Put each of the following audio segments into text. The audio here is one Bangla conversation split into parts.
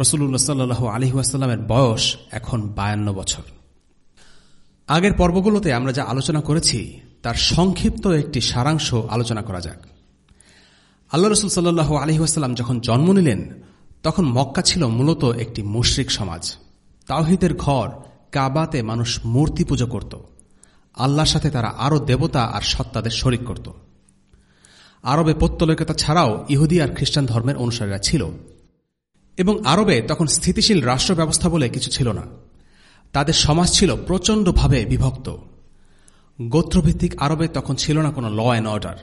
রসুল্লাহ সাল্লু আলহি ওয়াসাল্লামের বয়স এখন বায়ান্ন বছর। আগের পর্বগুলোতে আমরা যা আলোচনা করেছি, তার সংক্ষিপ্ত একটি সারাংশ আলোচনা করা যাক। আল্লাহ রসুল সাল্লু আলহিহাস্লাম যখন জন্ম নিলেন, তখন মক্কা ছিল মূলত একটি মুশ্রিক সমাজ। তাওহিদের ঘর কাবাতে মানুষ মূর্তি পুজো করত। আল্লাহর সাথে তারা আরও দেবতা আর সত্তাদের শরিক করত। আরবে পত্তলিকতা ছাড়াও ইহুদি আর খ্রিস্টান ধর্মের অনুসারীরা ছিল। এবং আরবে তখন স্থিতিশীল রাষ্ট্র ব্যবস্থা বলে কিছু ছিল না। তাদের সমাজ ছিল প্রচণ্ডভাবে বিভক্ত। গোত্রভিত্তিক আরবে তখন ছিল না কোনো ল অ্যান্ড অর্ডার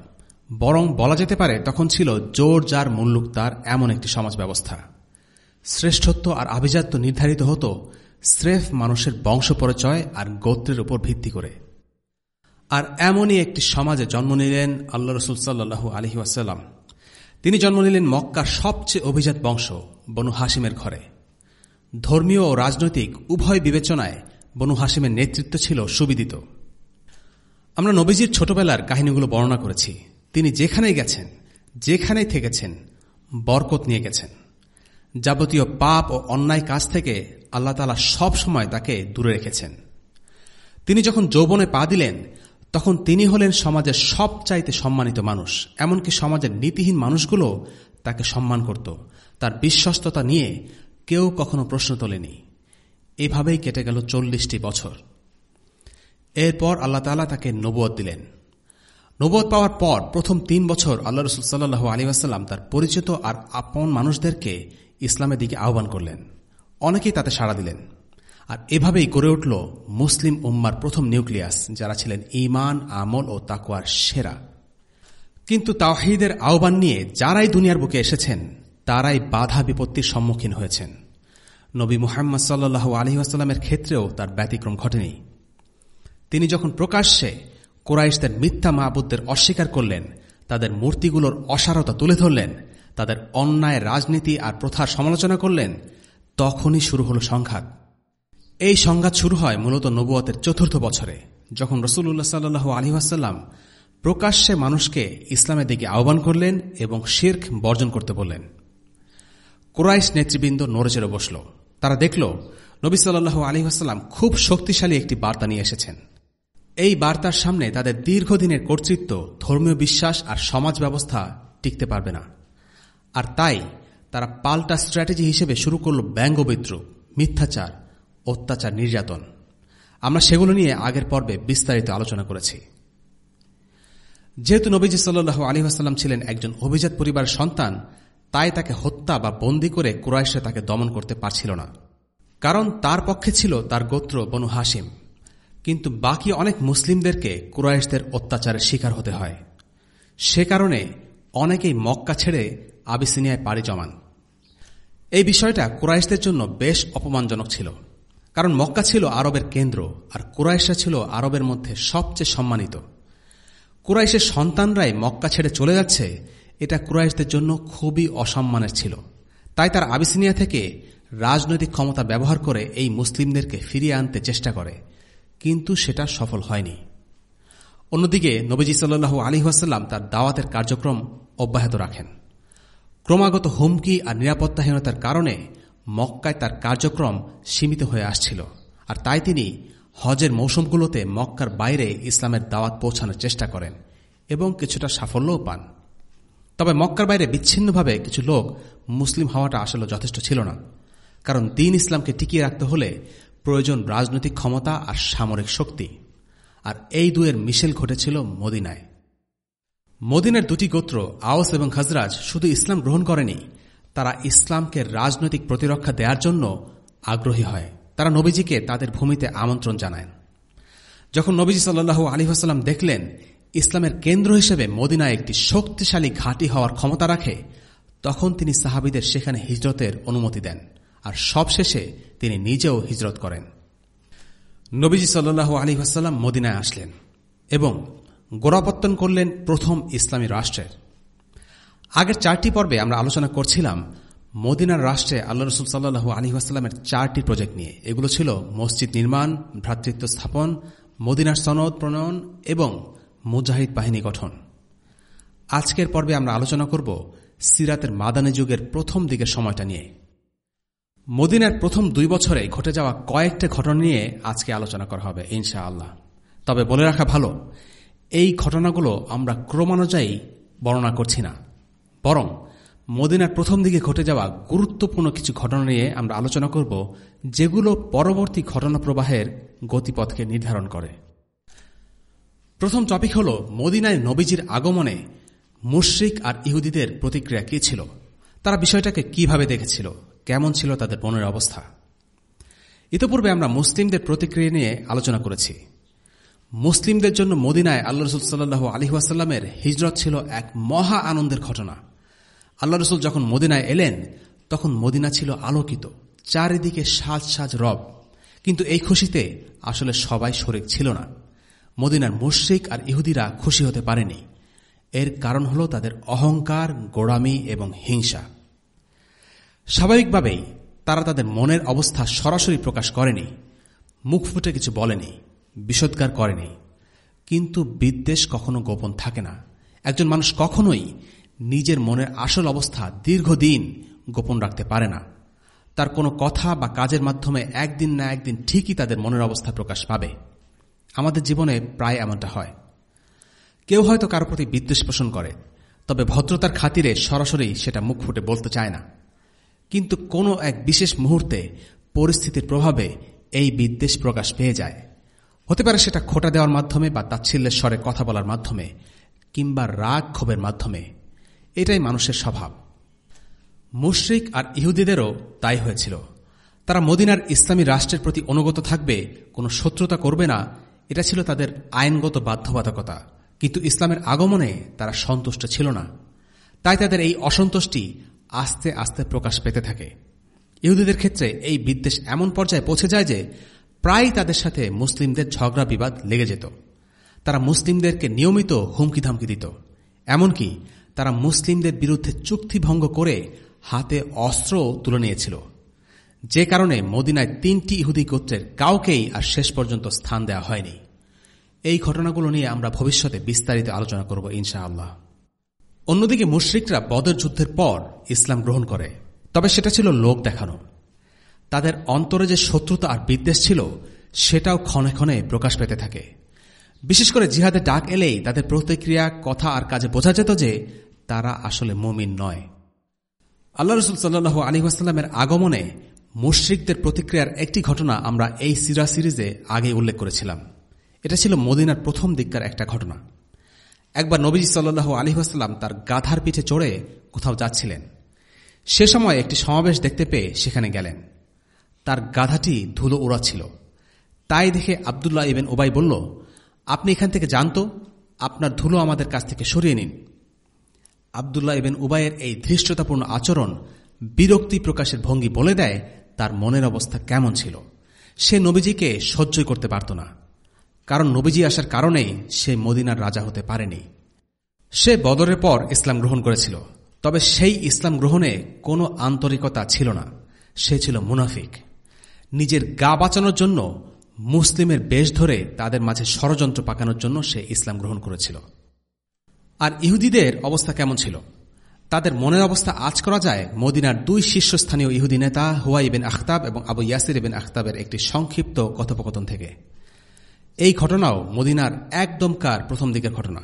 বরং বলা যেতে পারে তখন ছিল জোর যার মুল্লুক তার এমন একটি সমাজ ব্যবস্থা। শ্রেষ্ঠত্ব আর আভিজাত্য নির্ধারিত হতো স্রেফ মানুষের বংশ পরিচয় আর গোত্রের উপর ভিত্তি করে। আর এমনই একটি সমাজে জন্ম নিলেন আল্লাহ রসুল সাল্লু আলহি ওয়াসাল্লাম। তিনি জন্ম নিলেন মক্কার সবচেয়ে অভিজাত বংশ, বনু হাসিমের ঘরে। ধর্মীয় ও রাজনৈতিক উভয় বিবেচনায় বনু হাসিমের নেতৃত্ব ছিল সুবিদিত। আমরা নবীজির ছোটবেলার কাহিনীগুলো বর্ণনা করেছি। তিনি যেখানেই গেছেন, যেখানেই থেকেছেন, বরকত নিয়ে গেছেন। যাবতীয় পাপ ও অন্যায় কাজ থেকে আল্লাহ তালা সব সময় তাকে দূরে রেখেছেন। তিনি যখন যৌবনে পা দিলেন তখন তিনি হলেন সমাজের সবচাইতে সম্মানিত মানুষ। এমনকি সমাজের নীতিহীন মানুষগুলো তাকে সম্মান করত। তার বিশ্বস্ততা নিয়ে কেউ কখনো প্রশ্ন তোলেনি। এভাবেই কেটে গেল চল্লিশটি বছর। এরপর আল্লাহ তালা তাকে নবুয় দিলেন। নবদ পাওয়ার পর প্রথম তিন বছর আল্লাহ রসুল সাল্লু আলী আসাল্লাম তার পরিচিত আর আপন মানুষদেরকে ইসলামের দিকে আহ্বান করলেন। অনেকেই তাতে সাড়া দিলেন। আর এভাবেই গড়ে উঠল মুসলিম উম্মার প্রথম নিউক্লিয়াস, যারা ছিলেন ইমান আমল ও তাকুয়ার সেরা। কিন্তু তাওহিদের আহ্বান নিয়ে যারাই দুনিয়ার বুকে এসেছেন, তারাই বাধা বিপত্তির সম্মুখীন হয়েছেন। নবী মুহাম্মদ সাল্লু আলহিহাস্লামের ক্ষেত্রেও তার ব্যতিক্রম ঘটেনি। তিনি যখন প্রকাশ্যে কোরাইশদের মিথ্যা মাহবুদদের অস্বীকার করলেন, তাদের মূর্তিগুলোর অসারতা তুলে ধরলেন, তাদের অন্যায় রাজনীতি আর প্রথার সমালোচনা করলেন, তখনই শুরু হল সংঘাত। এই সংঘাত শুরু হয় মূলত নবুয়তের চতুর্থ বছরে, যখন রসুল্লাহ সাল্লু আলহিহাসাল্লাম প্রকাশ্যে মানুষকে ইসলামের দিকে আহ্বান করলেন এবং শির্ক বর্জন করতে বললেন। কোরাইশ নেতৃবৃন্দ নড়েচেড়ে বসল। তারা দেখল, নবী সাল্লু আলহিহাস্লাম খুব শক্তিশালী একটি বার্তা নিয়ে এসেছেন। এই বার্তার সামনে তাদের দীর্ঘদিনের কর্তৃত্ব, ধর্মীয় বিশ্বাস আর সমাজ ব্যবস্থা টিকতে পারবে না। আর তাই তারা পাল্টা স্ট্র্যাটেজি হিসেবে শুরু করল ব্যঙ্গ বিদ্রুপ মিথ্যাচার অত্যাচার, নির্যাতন। আমরা সেগুলো নিয়ে আগের পর্বে বিস্তারিত আলোচনা করেছি। যেহেতু নবীজি সাল্লু আলহিহাস্লাম ছিলেন একজন অভিজাত পরিবারের সন্তান, তাই তাকে হত্যা বা বন্দি করে কুরাইশে তাকে দমন করতে পারছিল না। কারণ তার পক্ষে ছিল তার গোত্র বনু হাসিম কিন্তু বাকি অনেক মুসলিমদেরকে কুরাইশদের অত্যাচারের শিকার হতে হয়। সে কারণে অনেকেই মক্কা ছেড়ে আবিসিনিয়ায় পাড়ি জমান। এই বিষয়টা কুরাইশদের জন্য বেশ অপমানজনক ছিল। কারণ মক্কা ছিল আরবের কেন্দ্র, আর কুরাইশা ছিল আরবের মধ্যে সবচেয়ে সম্মানিত। কুরাইশের সন্তানরাই মক্কা ছেড়ে চলে যাচ্ছে, এটা কুরাইশদের জন্য খুবই অসম্মানের ছিল। তাই তার আবিসিনিয়া থেকে রাজনৈতিক ক্ষমতা ব্যবহার করে এই মুসলিমদেরকে ফিরিয়ে আনতে চেষ্টা করে, কিন্তু সেটা সফল হয়নি। অন্যদিকে নবীজি সাল্লু আলিহাসাল্লাম তার দাওয়াতের কার্যক্রম অব্যাহত রাখেন। ক্রমাগত হুমকি আর নিরাপত্তাহীনতার কারণে মক্কায় তার কার্যক্রম সীমিত হয়ে আসছিল। আর তাই তিনি হজের মৌসুমগুলোতে মক্কার বাইরে ইসলামের দাওয়াত পৌঁছানোর চেষ্টা করেন এবং কিছুটা সাফল্যও পান। তবে মক্কার বাইরে বিচ্ছিন্নভাবে কিছু লোক মুসলিম হওয়াটা আসলে যথেষ্ট ছিল না। কারণ দিন ইসলামকে টিকিয়ে রাখতে হলে প্রয়োজন রাজনৈতিক ক্ষমতা আর সামরিক শক্তি। আর এই দুয়ের মিশেল ঘটেছিল মদিনায়। মদিনার দুটি গোত্র আওস এবং খাজরাজ শুধু ইসলাম গ্রহণ করেনি তারা ইসলামকে রাজনৈতিক প্রতিরক্ষা দেওয়ার জন্য আগ্রহী হয়। তারা নবীজিকে তাদের ভূমিতে আমন্ত্রণ জানায়। যখন নবীজি সাল্লু আলী হাসাল্লাম দেখলেন ইসলামের কেন্দ্র হিসেবে মদিনা একটি শক্তিশালী ঘাঁটি হওয়ার ক্ষমতা রাখে, তখন তিনি সাহাবিদের সেখানে হিজরতের অনুমতি দেন আর সবশেষে তিনি নিজেও হিজরত করেন। নবীজি সাল্লু আলী আসাল্লাম মদিনায় আসলেন এবং গোড়াপত্তন করলেন প্রথম ইসলামী রাষ্ট্রের। আগের চারটি পর্বে আমরা আলোচনা করছিলাম মদিনার রাষ্ট্রে আল্লাহ রসুল সাল্লু আলী আসাল্লামের চারটি প্রজেক্ট নিয়ে। এগুলো ছিল মসজিদ নির্মাণ, ভ্রাতৃত্ব স্থাপন, মদিনার সনদ প্রণয়ন এবং মুজাহিদ বাহিনী গঠন। আজকের পর্বে আমরা আলোচনা করব সিরাতের মাদানী যুগের প্রথম দিকের সময়টা নিয়ে। মদিনার প্রথম দুই বছরে ঘটে যাওয়া কয়েকটা ঘটনা নিয়ে আজকে আলোচনা করা হবে ইনশা আল্লাহ তবে বলে রাখা ভালো, এই ঘটনাগুলো আমরা ক্রমানুযায়ী বর্ণনা করছি না। বরং মদিনার প্রথম দিকে ঘটে যাওয়া গুরুত্বপূর্ণ কিছু ঘটনা নিয়ে আমরা আলোচনা করব, যেগুলো পরবর্তী ঘটনা প্রবাহের গতিপথকে নির্ধারণ করে। প্রথম টপিক হল, মদিনায় নবীজির আগমনে মুশ্রিক আর ইহুদিদের প্রতিক্রিয়া কী ছিল? তারা বিষয়টাকে কীভাবে দেখেছিল? কেমন ছিল তাদের মনের অবস্থা? ইতপূর্বে আমরা মুসলিমদের প্রতিক্রিয়া নিয়ে আলোচনা করেছি। মুসলিমদের জন্য মদিনায় আল্লাহ রসুল সাল্লাহ আলহিহাসাল্লামের হিজরত ছিল এক মহা আনন্দের ঘটনা। আল্লাহ রসুল যখন মদিনায় এলেন, তখন মদিনা ছিল আলোকিত, চারিদিকে সাজ সাজ রব। কিন্তু এই খুশিতে আসলে সবাই শরিক ছিল না। মদিনার মুশ্রিক আর ইহুদিরা খুশি হতে পারেনি। এর কারণ হল তাদের অহংকার, গোড়ামি এবং হিংসা। স্বাভাবিকভাবেই তারা তাদের মনের অবস্থা সরাসরি প্রকাশ করেনি, মুখ ফুটে কিছু বলেনি, বিষোদ্গার করেনি। কিন্তু বিদ্বেষ কখনো গোপন থাকে না। একজন মানুষ কখনোই নিজের মনের আসল অবস্থা দীর্ঘদিন গোপন রাখতে পারে না। তার কোনো কথা বা কাজের মাধ্যমে একদিন না একদিন ঠিকই তাদের মনের অবস্থা প্রকাশ পাবে। আমাদের জীবনে প্রায় এমনটা হয়। কেউ হয়তো কারও প্রতি বিদ্বেষ পোষণ করে, তবে ভদ্রতার খাতিরে সরাসরি সেটা মুখ ফুটে বলতে চায় না। কিন্তু কোনো এক বিশেষ মুহূর্তে পরিস্থিতির প্রভাবে এই বিদ্বেষ প্রকাশ পেয়ে যায়। হতে পারে সেটা খোটা দেওয়ার মাধ্যমে বা তাচ্ছিল্যের স্বরে কথা বলার মাধ্যমে কিংবা রাগ ক্ষোভের মাধ্যমে। এটাই মানুষের স্বভাব। মুশ্রিক আর ইহুদিদেরও তাই হয়েছিল। তারা মদিনার ইসলামী রাষ্ট্রের প্রতি অনুগত থাকবে, কোনো শত্রুতা করবে না, এটা ছিল তাদের আইনগত বাধ্যবাধকতা। কিন্তু ইসলামের আগমনে তারা সন্তুষ্ট ছিল না। তাই তাদের এই অসন্তুষ্টি আস্তে আস্তে প্রকাশ পেতে থাকে। ইহুদিদের ক্ষেত্রে এই বিদ্বেষ এমন পর্যায়ে পৌঁছে যায় যে প্রায় তাদের সাথে মুসলিমদের ঝগড়া বিবাদ লেগে যেত। তারা মুসলিমদেরকে নিয়মিত হুমকি ধামকি দিত। এমনকি তারা মুসলিমদের বিরুদ্ধে চুক্তি ভঙ্গ করে হাতে অস্ত্র তুলে নিয়েছিল। যে কারণে মদিনায় তিনটি ইহুদি গোত্রের কাউকেই আর শেষ পর্যন্ত স্থান দেওয়া হয়নি। এই ঘটনাগুলো নিয়ে আমরা ভবিষ্যতে বিস্তারিত আলোচনা করব ইনশাআল্লাহ। অন্যদিকে মুশ্রিকরা বদর যুদ্ধের পর ইসলাম গ্রহণ করে, তবে সেটা ছিল লোক দেখানো। তাদের অন্তরে যে শত্রুতা আর বিদ্বেষ ছিল, সেটাও ক্ষণে ক্ষণে প্রকাশ পেতে থাকে। বিশেষ করে জিহাদে ডাক এলেই তাদের প্রতিক্রিয়া, কথা আর কাজে বোঝা যেত যে তারা আসলে মমিন নয়। আল্লাহ রসুল সাল্লু আলিহাস্লামের আগমনে মুশ্রিকদের প্রতিক্রিয়ার একটি ঘটনা আমরা এই সিরা সিরিজে আগে উল্লেখ করেছিলাম। এটা ছিল মদিনার প্রথম দিককার একটা ঘটনা। একবার নবীজি সাল্লু আলিহাস্লাম তার গাধার পিঠে চড়ে কোথাও যাচ্ছিলেন। সে সময় একটি সমাবেশ দেখতে পেয়ে সেখানে গেলেন। তার গাধাটি ধুলো উড়াচ্ছিল তাই দেখে আবদুল্লাহ ইবেন ওবাই বলল আপনি এখান থেকে জানতো, আপনার ধুলো আমাদের কাছ থেকে সরিয়ে নিন। আবদুল্লাহ ইবেন উবায়ের এই ধৃষ্টতাপূর্ণ আচরণ বিরক্তি প্রকাশের ভঙ্গি বলে দেয় তার মনের অবস্থা কেমন ছিল। সে নবীজিকে সহ্যই করতে পারত না। কারণ নবীজি আসার কারণেই সে মদিনার রাজা হতে পারেনি। সে বদরের পর ইসলাম গ্রহণ করেছিল, তবে সেই ইসলাম গ্রহণে কোনো আন্তরিকতা ছিল না। সে ছিল মুনাফিক। নিজের গা বাঁচানোর জন্য মুসলিমের বেশ ধরে তাদের মাঝে ষড়যন্ত্র পাকানোর জন্য সে ইসলাম গ্রহণ করেছিল। আর ইহুদিদের অবস্থা কেমন ছিল? তাদের মনের অবস্থা আজ করা যায় মদিনার দুই শীর্ষস্থানীয় ইহুদি নেতা হুয়াই বিন আখতাব এবং আবু ইয়াসির বিন আখতাবের একটি সংক্ষিপ্ত কথোপকথন থেকে। এই ঘটনাও মদিনার একদমকার প্রথম দিকের ঘটনা।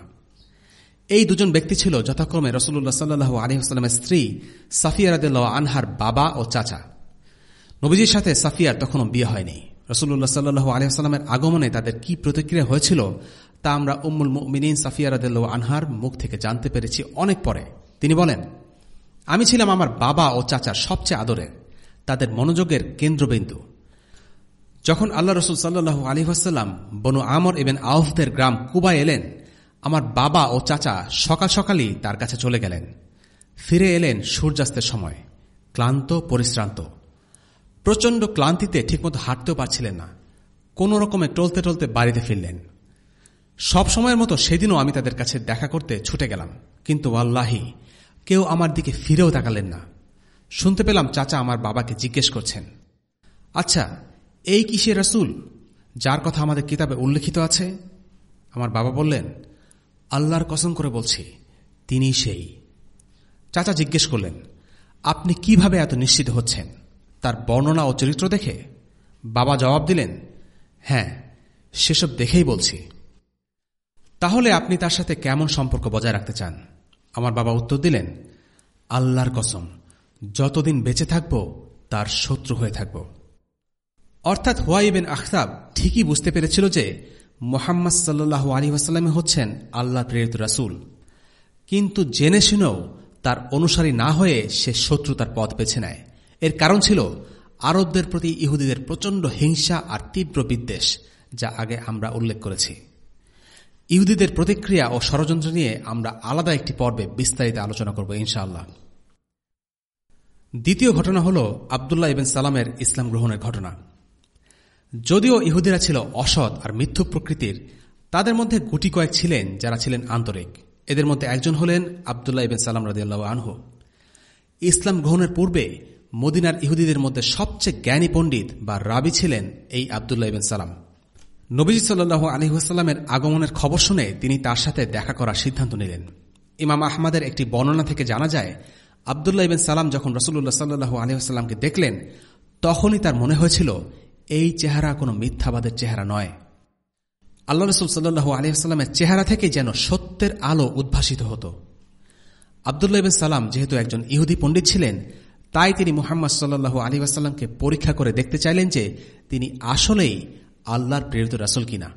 এই দুজন ব্যক্তি ছিল যথাক্রমে রসুল্লাহ সাল্লু আলহিহাস্লামের স্ত্রী সাফিয়া আনহার বাবা ও চাচা। নবীজির সাথে সাফিয়ার তখনও বিয়ে হয়নি। রসুল্লাহ সাল্লু আলহিহাস্লামের আগমনে তাদের কি প্রতিক্রিয়া হয়েছিল, তা আমরা উম্মুল মিনীন সাফিয়া রাদিল্লা আনহার মুখ থেকে জানতে পেরেছি অনেক পরে। তিনি বলেন, আমি ছিলাম আমার বাবা ও চাচার সবচেয়ে আদরের তাদের মনোযোগের কেন্দ্রবিন্দু। যখন আল্লাহ রসুল সাল্লু আলী হাসাল্লাম বনু আমর এবং আউফদের গ্রাম কুবা এলেন, আমার বাবা ও চাচা সকাল সকালই তার কাছে চলে গেলেন। ফিরে এলেন সূর্যাস্তের সময়, ক্লান্ত, পরিশ্রান্ত। প্রচণ্ড ক্লান্তিতে ঠিকমতো হাঁটতেও পারছিলেন না। কোন রকমে টলতে টলতে বাড়িতে ফিরলেন। সব সময়ের মতো সেদিনও আমি তাদের কাছে দেখা করতে ছুটে গেলাম। কিন্তু আল্লাহি, কেউ আমার দিকে ফিরেও তাকালেন না। শুনতে পেলাম চাচা আমার বাবাকে জিজ্ঞেস করছেন আচ্ছা এই কিসের রাসুল? যার কথা আমাদের কিতাবে উল্লেখিত আছে? আমার বাবা বললেন, আল্লাহর কসম করে বলছি তিনি সেই। চাচা জিজ্ঞেস করলেন, আপনি কীভাবে এত নিশ্চিত হচ্ছেন? তার বর্ণনা ও চরিত্র দেখে বাবা জবাব দিলেন হ্যাঁ সেসব দেখেই বলছি। তাহলে আপনি তার সাথে কেমন সম্পর্ক বজায় রাখতে চান? আমার বাবা উত্তর দিলেন, আল্লাহর কসম, যতদিন বেঁচে থাকব, তার শত্রু হয়ে থাকব। অর্থাৎ হুয়াইবেন আখতাব ঠিকই বুঝতে পেরেছিল যে মোহাম্মদ সাল্লু আলী ওয়াসাল্লামে হচ্ছেন আল্লাহ প্রেরিত রাসুল। কিন্তু জেনে শুনেও তার অনুসারী না হয়ে সে শত্রু তার পথ বেছে নেয়। এর কারণ ছিল আরবদের প্রতি ইহুদিদের প্রচণ্ড হিংসা আর তীব্র বিদ্বেষ, যা আগে আমরা উল্লেখ করেছি। ইহুদিদের প্রতিক্রিয়া ও ষড়যন্ত্র নিয়ে আমরা আলাদা একটি পর্বে বিস্তারিত আলোচনা করব ইনশাআল্লাহ। দ্বিতীয় ঘটনা হল আবদুল্লাহ ইবেন সালামের ইসলাম গ্রহণের ঘটনা। যদিও ইহুদিরা ছিল অসৎ আর মিথ্যুক প্রকৃতির, তাদের মধ্যে গুটি কয়েক ছিলেন যারা ছিলেন আন্তরিক। এদের মধ্যে একজন হলেন আবদুল্লাহ ইবেন সালাম রাজিয়াল্লাহ আনহু। ইসলাম গ্রহণের পূর্বে মদিনার ইহুদিদের মধ্যে সবচেয়ে জ্ঞানী পণ্ডিত বা রাবি ছিলেন এই আবদুল্লাহ ইবেন সালাম। নবীজি সাল্লু আলহিহাস্লামের আগমনের খবর শুনে তিনি তার সাথে দেখা করার সিদ্ধান্ত নিলেন। ইমাম আহমদের একটি বর্ণনা থেকে জানা যায়, আবদুল্লাহ ইবেন সালাম যখন রসুল্লাহ সাল্লু আলহিহাস্লামকে দেখলেন, তখনই তার মনে হয়েছিল, এই চেহারা কোনো মিথ্যাবাদের চেহারা নয়। আল্লাহ রসুল সাল্লু আলহিহাস্লামের চেহারা থেকে যেন সত্যের আলো উদ্ভাসিত হতো। আবদুল্লাহ ইবেন সালাম যেহেতু একজন ইহুদি পণ্ডিত ছিলেন তাই তিনি মোহাম্মদ সাল্লু আলী আসাল্লামকে পরীক্ষা করে দেখতে চাইলেন যে তিনি আসলেই আল্লাহর প্রেরিত রাসুল কিনা।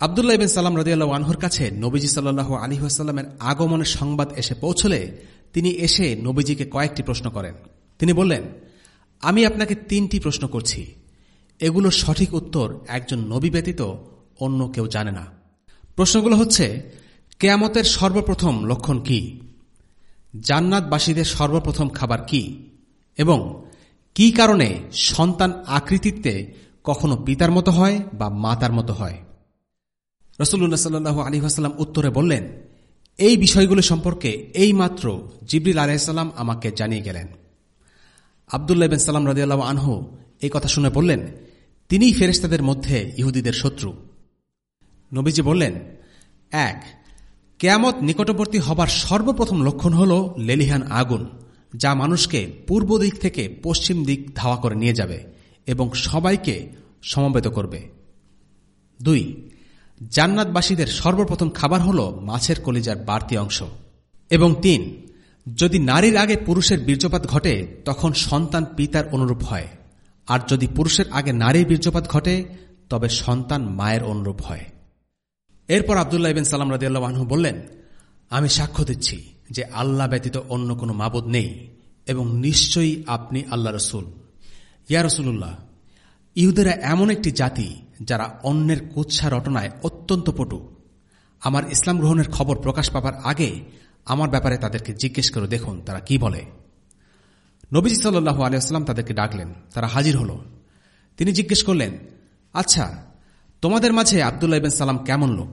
আবদুল্লাহ ইবেন সালাম রদিয়াল্লাহ আনহুর কাছে নবীজি সাল্লাহ আলী আসাল্লামের আগমনের সংবাদ এসে পৌঁছলে তিনি এসে নবীজিকে কয়েকটি প্রশ্ন করেন। তিনি বললেন, আমি আপনাকে তিনটি প্রশ্ন করছি। এগুলোর সঠিক উত্তর একজন নবী ব্যতীত অন্য কেউ জানে না। প্রশ্নগুলো হচ্ছে, কেয়ামতের সর্বপ্রথম লক্ষণ কি? জান্নাতবাসীদের সর্বপ্রথম খাবার কি? এবং কি কারণে সন্তান আকৃতিতে কখনো পিতার মতো হয় বা মাতার মতো হয়? রসুল্লাহ সাল্লু আলী আসাল্লাম উত্তরে বললেন, এই বিষয়গুলো সম্পর্কে এই মাত্র জিবরিল আলাইসাল্লাম আমাকে জানিয়ে গেলেন। আবদুল্লাহ বিন সাল্লাম রাজিয়াল্লাহ আনহু এই কথা শুনে বললেন, তিনিই ফেরেস্তাদের মধ্যে ইহুদিদের শত্রু। নবীজি বললেন, এক কেয়ামত নিকটবর্তী হবার সর্বপ্রথম লক্ষণ হল লেলিহান আগুন, যা মানুষকে পূর্ব দিক থেকে পশ্চিম দিক ধাওয়া করে নিয়ে যাবে এবং সবাইকে সমবেত করবে। দুই, জান্নাতবাসীদের সর্বপ্রথম খাবার হল মাছের কলিজার বাড়তি অংশ। এবং তিন, যদি নারীর আগে পুরুষের বীর্যপাত ঘটে, তখন সন্তান পিতার অনুরূপ হয়। আর যদি পুরুষের আগে নারীর বীর্যপাত ঘটে, তবে সন্তান মায়ের অনুরূপ হয়। এরপর আবদুল্লাহ ইবেন সালাম রাদিয়াল্লাহ আনহু বললেন, আমি সাক্ষ্য দিচ্ছি যে আল্লাহ ব্যতীত অন্য কোনো মাবুদ নেই এবং নিশ্চয়ই আপনি আল্লাহ রসুল। ইয়া রসুল্লাহ ইহুদেরা এমন একটি জাতি যারা অন্যের কুৎসা রটনায় অত্যন্ত পটু। আমার ইসলাম গ্রহণের খবর প্রকাশ পাবার আগে আমার ব্যাপারে তাদেরকে জিজ্ঞেস করে দেখুন তারা কি বলে। নবীজি সাল্লু আলিয়াস্লাম তাদেরকে ডাকলেন, তারা হাজির হল। তিনি জিজ্ঞেস করলেন আচ্ছা তোমাদের মাঝে আবদুল্লাহ ইবেন সালাম কেমন লোক?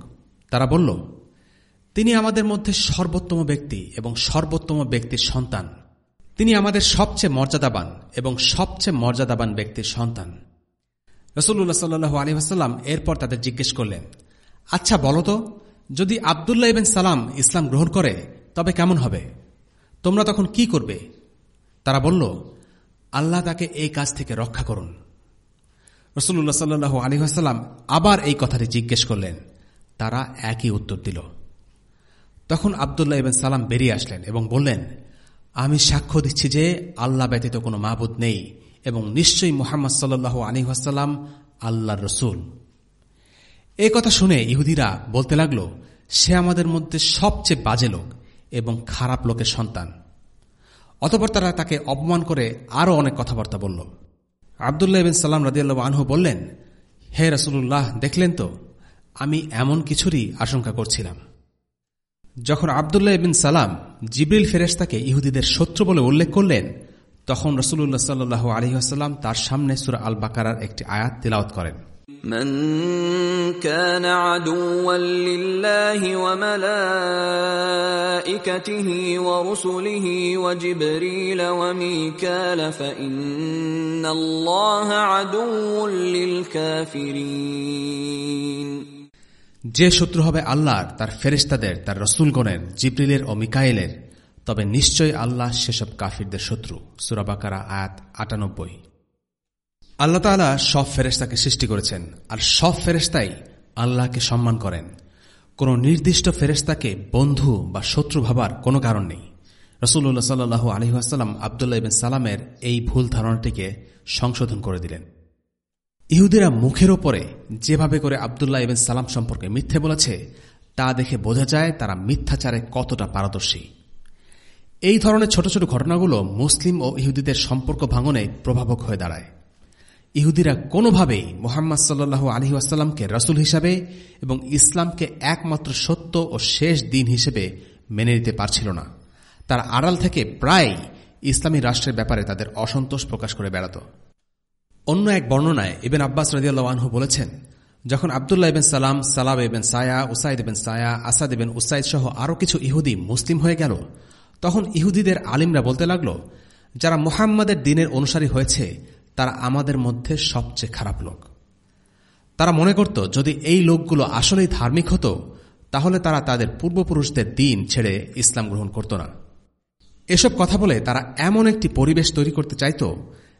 তারা বলল, তিনি আমাদের মধ্যে সর্বোত্তম ব্যক্তি এবং সর্বোত্তম ব্যক্তির সন্তান। তিনি আমাদের সবচেয়ে মর্যাদাবান এবং সবচেয়ে মর্যাদাবান ব্যক্তির সন্তান। রসুল্লাহ সাল্লু আলী আসাল্লাম এরপর তাদের জিজ্ঞেস করলেন আচ্ছা বলো তো, যদি আবদুল্লাহ ইবেন সালাম ইসলাম গ্রহণ করে, তবে কেমন হবে? তোমরা তখন কি করবে? তারা বলল, আল্লাহ তাকে এই কাজ থেকে রক্ষা করুন। রসুল্লাহ সাল্লু আলী আসাল্লাম আবার এই কথাটি জিজ্ঞেস করলেন তারা একই উত্তর দিল। তখন আবদুল্লাহ ইবেন সালাম বেরিয়ে আসলেন এবং বললেন, আমি সাক্ষ্য দিচ্ছি যে আল্লাহ ব্যতীত কোনো মাহবুদ নেই এবং নিশ্চয়ই মোহাম্মদ সাল্লাহ আলী আসাল্লাম আল্লাহর রসুল। এ কথা শুনে ইহুদিরা বলতে লাগল, সে আমাদের মধ্যে সবচেয়ে বাজে লোক এবং খারাপ লোকের সন্তান। অতপর তারা তাকে অপমান করে আরও অনেক কথাবার্তা বলল। আবদুল্লাহ বিন সাল্লাম রাজিয়াল্লাহ আনহু বললেন, হে রসুল্লাহ দেখলেন তো? আমি এমন কিছুরই আশঙ্কা করছিলাম যখন আবদুল্লাহ বিন সালাম জিবরিল ফেরেস্তাকে ইহুদিদের শত্রু বলে উল্লেখ করলেন তখন রসুল্লাহ সাল্লু আলহি আসাল্লাম তার সামনে সুরা আল বাকারার একটি আয়াত তিলাওয়াত করেন من كان عدوا لله وملائكته ورسله وجبريل وميكال فإن الله عدو للكافرين যে শত্রু হবে আল্লাহর, তার ফেরেস্তাদের তার রসুলগণের, জিব্রিলের ও মিকাইলের, তবে নিশ্চয় আল্লাহ সেসব কাফিরদের শত্রু। সুরাবাকারা আয়াত আটানব্বই। আল্লাহ তালা সব ফেরেস্তাকে সৃষ্টি করেছেন, আর সব ফেরেস্তাই আল্লাহকে সম্মান করেন। কোন নির্দিষ্ট ফেরেস্তাকে বন্ধু বা শত্রু ভাবার কোনো কারণ নেই। রসুল্লাহ সাল্লু আলহিহাস্লাম আবদুল্লাহ ইবিন সালামের এই ভুল ধারণাটিকে সংশোধন করে দিলেন। ইহুদিরা মুখের ওপরে যেভাবে করে আবদুল্লাহ ইবেন সালাম সম্পর্কে মিথ্যে বলেছে, তা দেখে বোঝা যায় তারা মিথ্যাচারে কতটা পারদর্শী। এই ধরনের ছোট ছোট ঘটনাগুলো মুসলিম ও ইহুদিদের সম্পর্ক ভাঙনে প্রভাবক হয়ে দাঁড়ায়। ইহুদিরা কোনোভাবেই মোহাম্মদ সাল্লু আলহি আসাল্লামকে রসুল হিসাবে এবং ইসলামকে একমাত্র সত্য ও শেষ দিন হিসেবে মেনে নিতে পারছিল না। তার আড়াল থেকে প্রায় ইসলামী রাষ্ট্রের ব্যাপারে তাদের অসন্তোষ প্রকাশ করে বেড়াত। অন্য এক বর্ণনায় ইবেন আব্বাস রদিয়াল্লাহু বলেছেন, যখন আবদুল্লাহ ইবেন সালাম, সালাব এবেন সায়া, উসাইদ এবেন সায়া, আসাদ এবেন উসাইদ সহ আরও কিছু ইহুদি মুসলিম হয়ে গেল, তখন ইহুদিদের আলিমরা বলতে লাগল, যারা মোহাম্মদের দিনের অনুসারী হয়েছে, তারা আমাদের মধ্যে সবচেয়ে খারাপ লোক। তারা মনে করত, যদি এই লোকগুলো আসলেই ধার্মিক হতো, তাহলে তারা তাদের পূর্বপুরুষদের দিন ছেড়ে ইসলাম গ্রহণ করত না। এসব কথা বলে তারা এমন একটি পরিবেশ তৈরি করতে চাইত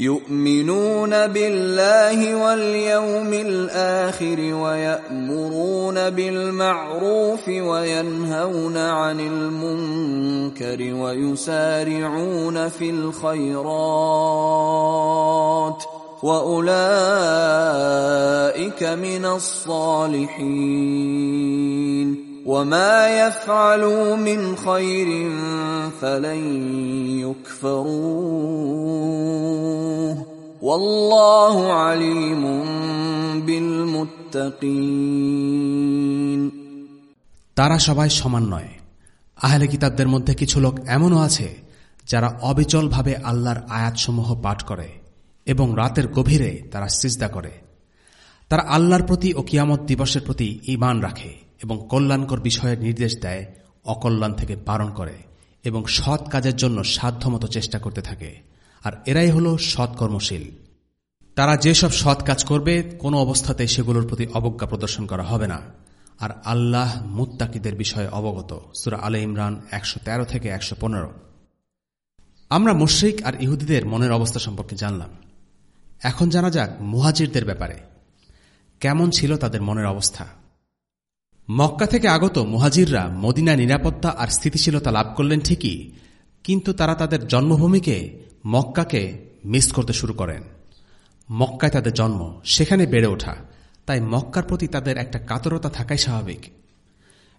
يؤمنون بالله واليوم الآخر ويأمرون بالمعروف وينهون عن المنكر ويسارعون في الخيرات وأولئك من الصالحين وما يفعلوا من خير فلن তারা সবাই সমান নয়। আহলে কিতাবদের মধ্যে কিছু লোক এমনও আছে যারা অবিচলভাবে আল্লাহর আয়াতসমূহ পাঠ করে এবং রাতের গভীরে তারা সিজদা করে। তারা আল্লাহর প্রতি ও কিয়ামত দিবসের প্রতি ইমান রাখে এবং কল্যাণকর বিষয়ের নির্দেশ দেয়, অকল্যাণ থেকে বারণ করে এবং সৎ কাজের জন্য সাধ্যমতো চেষ্টা করতে থাকে। আর এরাই হল সৎকর্মশীল। তারা যেসব সৎ কাজ করবে, কোনো অবস্থাতে সেগুলোর প্রতি অবজ্ঞা প্রদর্শন করা হবে না। আর আল্লাহ মুত্তাকিদের বিষয়ে অবগত, সুরা আলে ইমরান একশো তেরো থেকে একশো পনেরো। আমরা মুশ্রিক আর ইহুদিদের মনের অবস্থা সম্পর্কে জানলাম। এখন জানা যাক মুহাজিরদের ব্যাপারে। কেমন ছিল তাদের মনের অবস্থা? মক্কা থেকে আগত মুহাজিররা মদিনা নিরাপত্তা আর স্থিতিশীলতা লাভ করলেন ঠিকই, কিন্তু তারা তাদের জন্মভূমিকে মক্কাকে মিস করতে শুরু করেন। মক্কায় তাদের জন্ম সেখানে বেড়ে ওঠা। তাই মক্কার প্রতি তাদের একটা কাতরতা থাকাই স্বাভাবিক।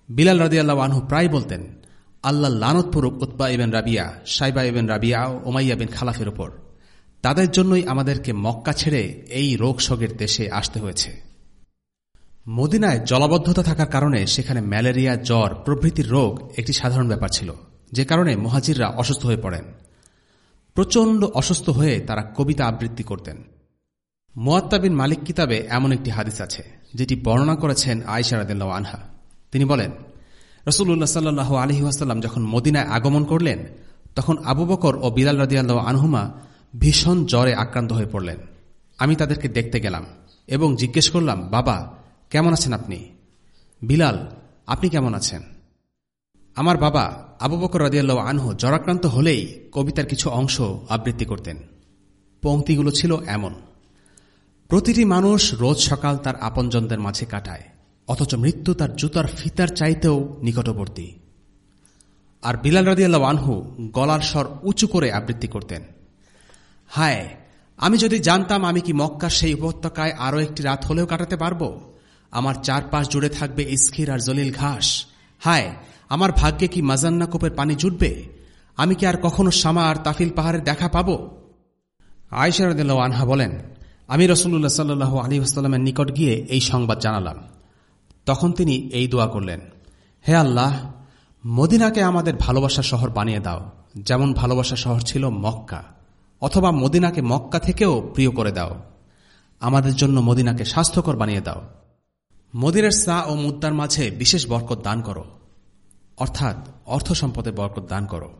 বিলাল রাদিয়াল্লাহ আনহু প্রায় বলতেন, আল্লাহ লানত উৎপা ইবেন রাবিয়া, সাইবা ইবেন রাবিয়া ও ওমাইয়া বিন খালাফের ওপর তাদের জন্যই আমাদেরকে মক্কা ছেড়ে এই রোগ শোকের দেশে আসতে হয়েছে। মদিনায় জলাবদ্ধতা থাকার কারণে সেখানে ম্যালেরিয়া, জ্বর প্রভৃতির রোগ একটি সাধারণ ব্যাপার ছিল। যে কারণে মহাজিররা অসুস্থ হয়ে পড়েন। প্রচণ্ড অসুস্থ হয়ে তারা কবিতা আবৃত্তি করতেন। মোয়াত্তাবিন মালিক কিতাবে এমন একটি হাদিস আছে, যেটি বর্ণনা করেছেন আয়সারাদিল্লা আনহা। তিনি বলেন রসুল্লাহ সাল্লাহ আলহিহাস্লাম যখন মদিনায় আগমন করলেন, তখন আবু বকর ও বিলাল রাদিয়াল্লাহ আনহুমা ভীষণ জ্বরে আক্রান্ত হয়ে পড়লেন। আমি তাদেরকে দেখতে গেলাম এবং জিজ্ঞেস করলাম, বাবা, কেমন আছেন আপনি? বিলাল, আপনি কেমন আছেন? আমার বাবা আবু বকর রাজিয়াল্লাহ আনহু জরাক্রান্ত হলেই কবিতার কিছু অংশ আবৃত্তি করতেন। পংক্তিগুলো ছিল এমন। প্রতিটি মানুষ রোজ সকাল তার আপনজনদের মাঝে কাটায়, অথচ মৃত্যু তার জুতার ফিতার চাইতেও নিকটবর্তী। আর বিলাল রাজিয়াল্লাহ আনহু গলার স্বর উঁচু করে আবৃত্তি করতেন। হায়, আমি যদি জানতাম আমি কি মক্কার সেই উপত্যকায় আরও একটি রাত হলেও কাটাতে পারব? আমার চারপাশ জুড়ে থাকবে ইস্কির আর জলিল ঘাস। হায় আমার ভাগ্যে কি মাজান্না কোপের পানি জুটবে? আমি কি আর কখনো শামা আর তাফিল পাহাড়ের দেখা পাব? আয়সারদ আনহা বলেন, আমি রসুল্লাহ সাল্লু আলী আসসালামের নিকট গিয়ে এই সংবাদ জানালাম। তখন তিনি এই দোয়া করলেন, হে আল্লাহ, মদিনাকে আমাদের ভালোবাসা শহর বানিয়ে দাও, যেমন ভালোবাসা শহর ছিল মক্কা, অথবা মদিনাকে মক্কা থেকেও প্রিয় করে দাও। আমাদের জন্য মদিনাকে স্বাস্থ্যকর বানিয়ে দাও। মদিরের সা ও মুদ্রার মাঝে বিশেষ বরকত দান করো। অর্থাৎ অর্থ সম্পদে বরকত দান করো।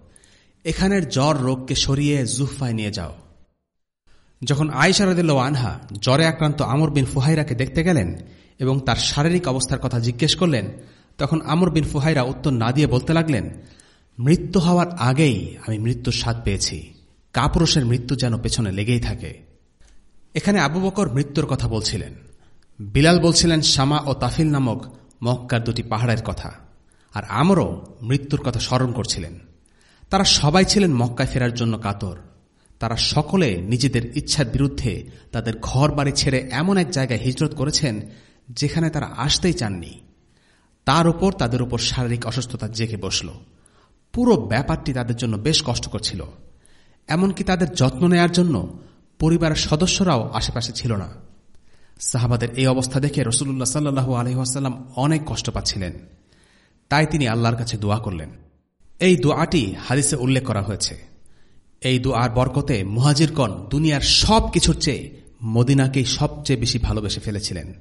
এখানের জ্বর রোগকে সরিয়ে জুফায় নিয়ে যাও। যখন আয়সারদিল্ল আনহা জ্বরে আক্রান্ত আমর বিন ফুহাইরাকে দেখতে গেলেন এবং তার শারীরিক অবস্থার কথা জিজ্ঞেস করলেন, তখন আমর বিন ফুহাইরা উত্তর না দিয়ে বলতে লাগলেন, মৃত্যু হওয়ার আগেই আমি মৃত্যুর স্বাদ পেয়েছি। কাপুরুষের মৃত্যু যেন পেছনে লেগেই থাকে। এখানে আবু বকর মৃত্যুর কথা বলছিলেন। বিলাল বলছিলেন, শামা ও তাফিল নামক মক্কার দুটি পাহাড়ের কথা। আর আমরও মৃত্যুর কথা স্মরণ করছিলেন। তারা সবাই ছিলেন মক্কায় ফেরার জন্য কাতর। তারা সকলে নিজেদের ইচ্ছার বিরুদ্ধে তাদের ঘর বাড়ি ছেড়ে এমন এক জায়গায় হিজরত করেছেন যেখানে তারা আসতেই চাননি। তার উপর তাদের উপর শারীরিক অসুস্থতা জেগে বসল। পুরো ব্যাপারটি তাদের জন্য বেশ কষ্টকর ছিল। এমনকি তাদের যত্ন নেয়ার জন্য পরিবারের সদস্যরাও আশেপাশে ছিল না। সাহাবাদের এই অবস্থা দেখে রসুল্লাহ সাল্লু আলহিহাস্লাম অনেক কষ্ট পাচ্ছিলেন। তাই তিনি আল্লাহর কাছে দোয়া করলেন। এই দোয়াটি হাদিসে উল্লেখ করা হয়েছে। এই দোয়ার বরকতে মুহাজিরগণ দুনিয়ার সব কিছুর চেয়ে মদিনাকেই সবচেয়ে বেশি ভালোবেসে ফেলেছিলেন।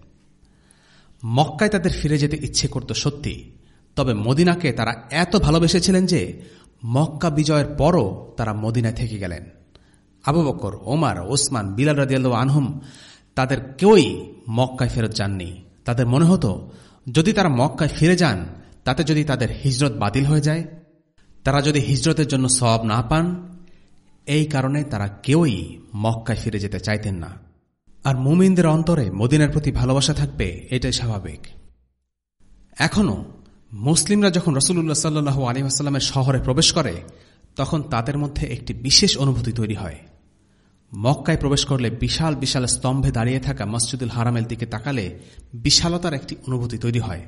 মক্কায় তাদের ফিরে যেতে ইচ্ছে করত সত্যি, তবে মদিনাকে তারা এত ভালোবেসেছিলেন যে মক্কা বিজয়ের পরও তারা মদিনায় থেকে গেলেন। আবু বকর, ওমার, ওসমান, বিলাল রাজিয়াল আনহুম তাদের কেউই মক্কায় ফেরত যাননি। তাদের মনে হতো, যদি তারা মক্কায় ফিরে যান তাতে যদি তাদের হিজরত বাতিল হয়ে যায়, তারা যদি হিজরতের জন্য সব না পান, এই কারণে তারা কেউই মক্কায় ফিরে যেতে চাইতেন না। আর মুমিনদের অন্তরে মদিনার প্রতি ভালোবাসা থাকবে, এটাই স্বাভাবিক। এখনও মুসলিমরা যখন রসুল্লাহ সাল্লু আলী আসাল্লামের শহরে প্রবেশ করে, তখন তাদের মধ্যে একটি বিশেষ অনুভূতি তৈরি হয়। মক্কায় প্রবেশ করলে বিশাল বিশাল স্তম্ভে দাঁড়িয়ে থাকা মসজিদুল হারামের দিকে তাকালে বিশালতার একটি অনুভূতি তৈরি হয়।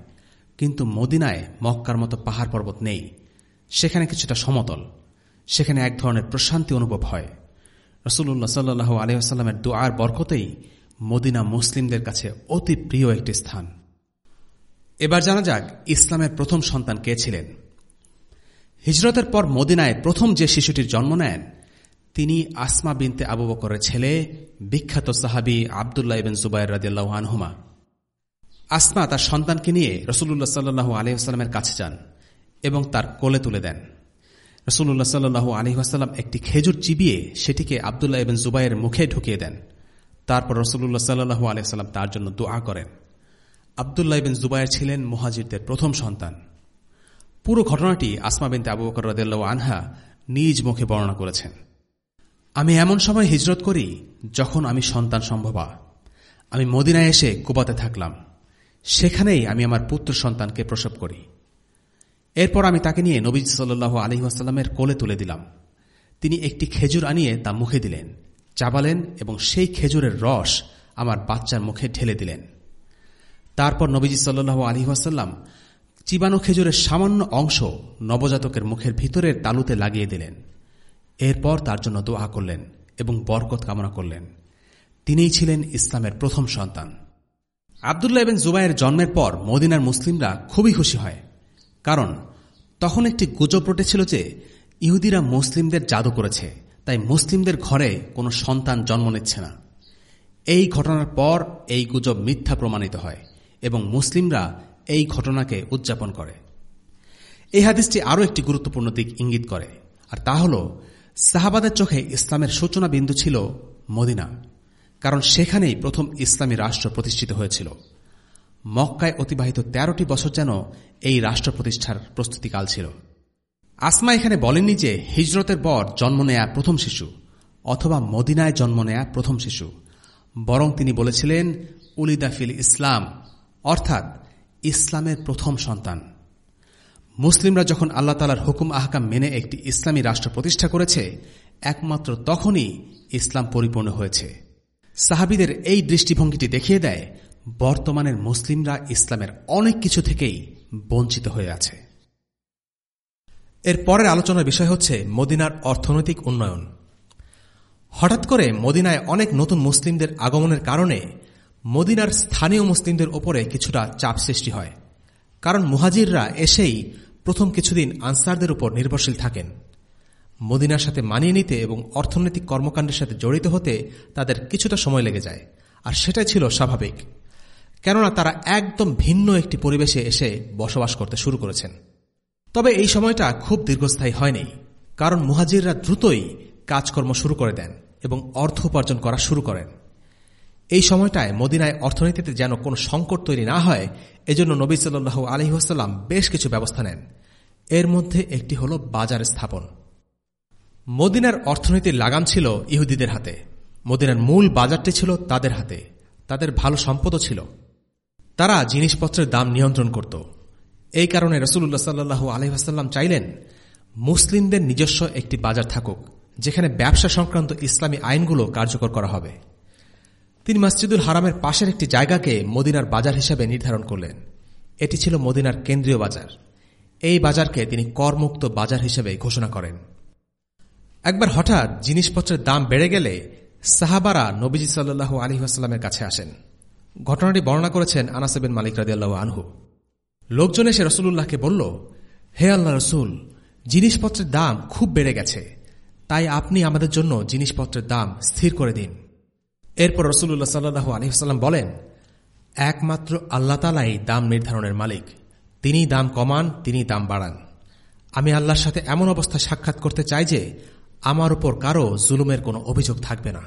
কিন্তু মদিনায় মক্কার মতো পাহাড় পর্বত নেই। সেখানে কিছুটা সমতল। সেখানে এক ধরনের প্রশান্তি অনুভব হয়। রসুল্লাহ সাল্লু আলহামের দোয়ার বরকতেই মদিনা মুসলিমদের কাছে অতি প্রিয় একটি স্থান। এবার জানা যাক ইসলামের প্রথম সন্তান কে ছিলেন। হিজরতের পর মদিনায় প্রথম যে শিশুটির জন্ম নেন, তিনি আসমা বিনতে আবু বকরের ছেলে, বিখ্যাত সাহাবি আবদুল্লাহ ইবেন জুবাইর রাজিয়াল্লাহ আনহুমা। আসমা তার সন্তানকে নিয়ে রসুল্লাহ সাল্লু আলহিহাস্লামের কাছে যান এবং তার কোলে তুলে দেন। রসুল্লাহ সাল্লু আলহিহাস্লাম একটি খেজুর চিবিয়ে সেটিকে আবদুল্লাহ ইবেন জুবাইয়ের মুখে ঢুকিয়ে দেন। তারপর রসুল্লাহ সাল্লু আলহিহাস্লাম তার জন্য দোয়া করেন। আবদুল্লাহ বিন জুবাইর ছিলেন মহাজিরদের প্রথম সন্তান। পুরো ঘটনাটি আসমা বিনতে আবু বকর রদেল্লা আনহা নিজ মুখে বর্ণনা করেছেন। আমি এমন সময় হিজরত করি যখন আমি সন্তান সম্ভবা। আমি মদিনায় এসে কুবাতে থাকলাম। সেখানেই আমি আমার পুত্র সন্তানকে প্রসব করি। এরপর আমি তাকে নিয়ে নবীজ সাল্লু আলহিহাস্লামের কোলে তুলে দিলাম। তিনি একটি খেজুর আনিয়ে তা মুখে দিলেন, চাবালেন এবং সেই খেজুরের রস আমার বাচ্চার মুখে ঢেলে দিলেন। তারপর নবীজি সাল্লু আলহিহাসাল্লাম চিবানো খেজুরের সামান্য অংশ নবজাতকের মুখের ভিতরের তালুতে লাগিয়ে দিলেন। এরপর তার জন্য দোয়া করলেন এবং বরকত কামনা করলেন। তিনিই ছিলেন ইসলামের প্রথম সন্তান। আবদুল্লাহ এবেন জুবাইয়ের জন্মের পর মদিনার মুসলিমরা খুবই খুশি হয়। কারণ তখন একটি গুজব রটেছিল যে ইহুদিরা মুসলিমদের জাদু করেছে, তাই মুসলিমদের ঘরে কোনো সন্তান জন্ম নিচ্ছে না। এই ঘটনার পর এই গুজব মিথ্যা প্রমাণিত হয় এবং মুসলিমরা এই ঘটনাকে উদযাপন করে। এই হাদিসটি আরও একটি গুরুত্বপূর্ণ দিক ইঙ্গিত করে, আর তা হল, সাহাবাদের চোখে ইসলামের সূচনা বিন্দু ছিল মদিনা। কারণ সেখানেই প্রথম ইসলামী রাষ্ট্র প্রতিষ্ঠিত হয়েছিল। মক্কায় অতিবাহিত তেরোটি বছর যেন এই রাষ্ট্র প্রতিষ্ঠার প্রস্তুতিকাল ছিল। আসমা এখানে বলেননি যে হিজরতের পর জন্ম নেয়া প্রথম শিশু, অথবা মদিনায় জন্ম নেয়া প্রথম শিশু, বরং তিনি বলেছিলেন উলিদাফিল ইসলাম, অর্থাৎ ইসলামের প্রথম সন্তান। মুসলিমরা যখন আল্লাহ তালার হুকুম আহকাম মেনে একটি ইসলামী রাষ্ট্র প্রতিষ্ঠা করেছে, একমাত্র তখনই ইসলাম পরিপূর্ণ হয়েছে। সাহাবিদের এই দৃষ্টিভঙ্গিটি দেখিয়ে দেয় বর্তমানের মুসলিমরা ইসলামের অনেক কিছু থেকেই বঞ্চিত হয়ে আছে। এর পরের আলোচনার বিষয় হচ্ছে মদিনার অর্থনৈতিক উন্নয়ন। হঠাৎ করে মদিনায় অনেক নতুন মুসলিমদের আগমনের কারণে মদিনার স্থানীয় মুসলিমদের ওপরে কিছুটা চাপ সৃষ্টি হয়। কারণ মুহাজিররা এসেই প্রথম কিছুদিন আনসারদের উপর নির্ভরশীল থাকেন। মদিনার সাথে মানিয়ে নিতে এবং অর্থনৈতিক কর্মকাণ্ডের সাথে জড়িত হতে তাদের কিছুটা সময় লেগে যায়। আর সেটাই ছিল স্বাভাবিক। কেননা তারা একদম ভিন্ন একটি পরিবেশে এসে বসবাস করতে শুরু করেছেন। তবে এই সময়টা খুব দীর্ঘস্থায়ী হয়নি, কারণ মুহাজিররা দ্রুতই কাজকর্ম শুরু করে দেন এবং অর্থ উপার্জন করা শুরু করেন। এই সময়টায় মদিনায় অর্থনীতিতে যেন কোনো সংকট তৈরি না হয়, এজন্য নবী সাল্লু আলহিহাস্লাম বেশ কিছু ব্যবস্থা নেন। এর মধ্যে একটি হল বাজার স্থাপন। মদিনার অর্থনীতির লাগাম ছিল ইহুদিদের হাতে। মদিনার মূল বাজারটি ছিল তাদের হাতে। তাদের ভালো সম্পদও ছিল। তারা জিনিসপত্রের দাম নিয়ন্ত্রণ করত। এই কারণে রসুল্লাহ সাল্লু আলহিহাস্লাম চাইলেন, মুসলিমদের নিজস্ব একটি বাজার থাকুক, যেখানে ব্যবসা সংক্রান্ত ইসলামী আইনগুলো কার্যকর করা হবে। তিনি মসজিদুল হারামের পাশের একটি জায়গাকে মদিনার বাজার হিসেবে নির্ধারণ করলেন। এটি ছিল মদিনার কেন্দ্রীয় বাজার। এই বাজারকে তিনি করমুক্ত বাজার হিসেবে ঘোষণা করেন। একবার হঠাৎ জিনিসপত্রের দাম বেড়ে গেলে সাহাবারা নবীজি সাল্লু আলী আসাল্লামের কাছে আসেন। ঘটনাটি বর্ণনা করেছেন আনাসেবেন মালিক রাজিয়াল্লাহ আনহু। লোকজন এসে রসুল্লাহকে বলল, হে আল্লাহ রসুল, জিনিসপত্রের দাম খুব বেড়ে গেছে। তাই আপনি আমাদের জন্য জিনিসপত্রের দাম স্থির করে দিন। এরপর রসুল্লাহ সাল্লু আলহিহাস্লাম বলেন, একমাত্র আল্লাহ তালাই দাম নির্ধারণের মালিক। তিনি দাম কমান, তিনি দাম বাড়ান। আমি আল্লাহর সাথে এমন অবস্থা সাক্ষাৎ করতে চাই যে আমার উপর কারও জুলুমের কোনো অভিযোগ থাকবে না।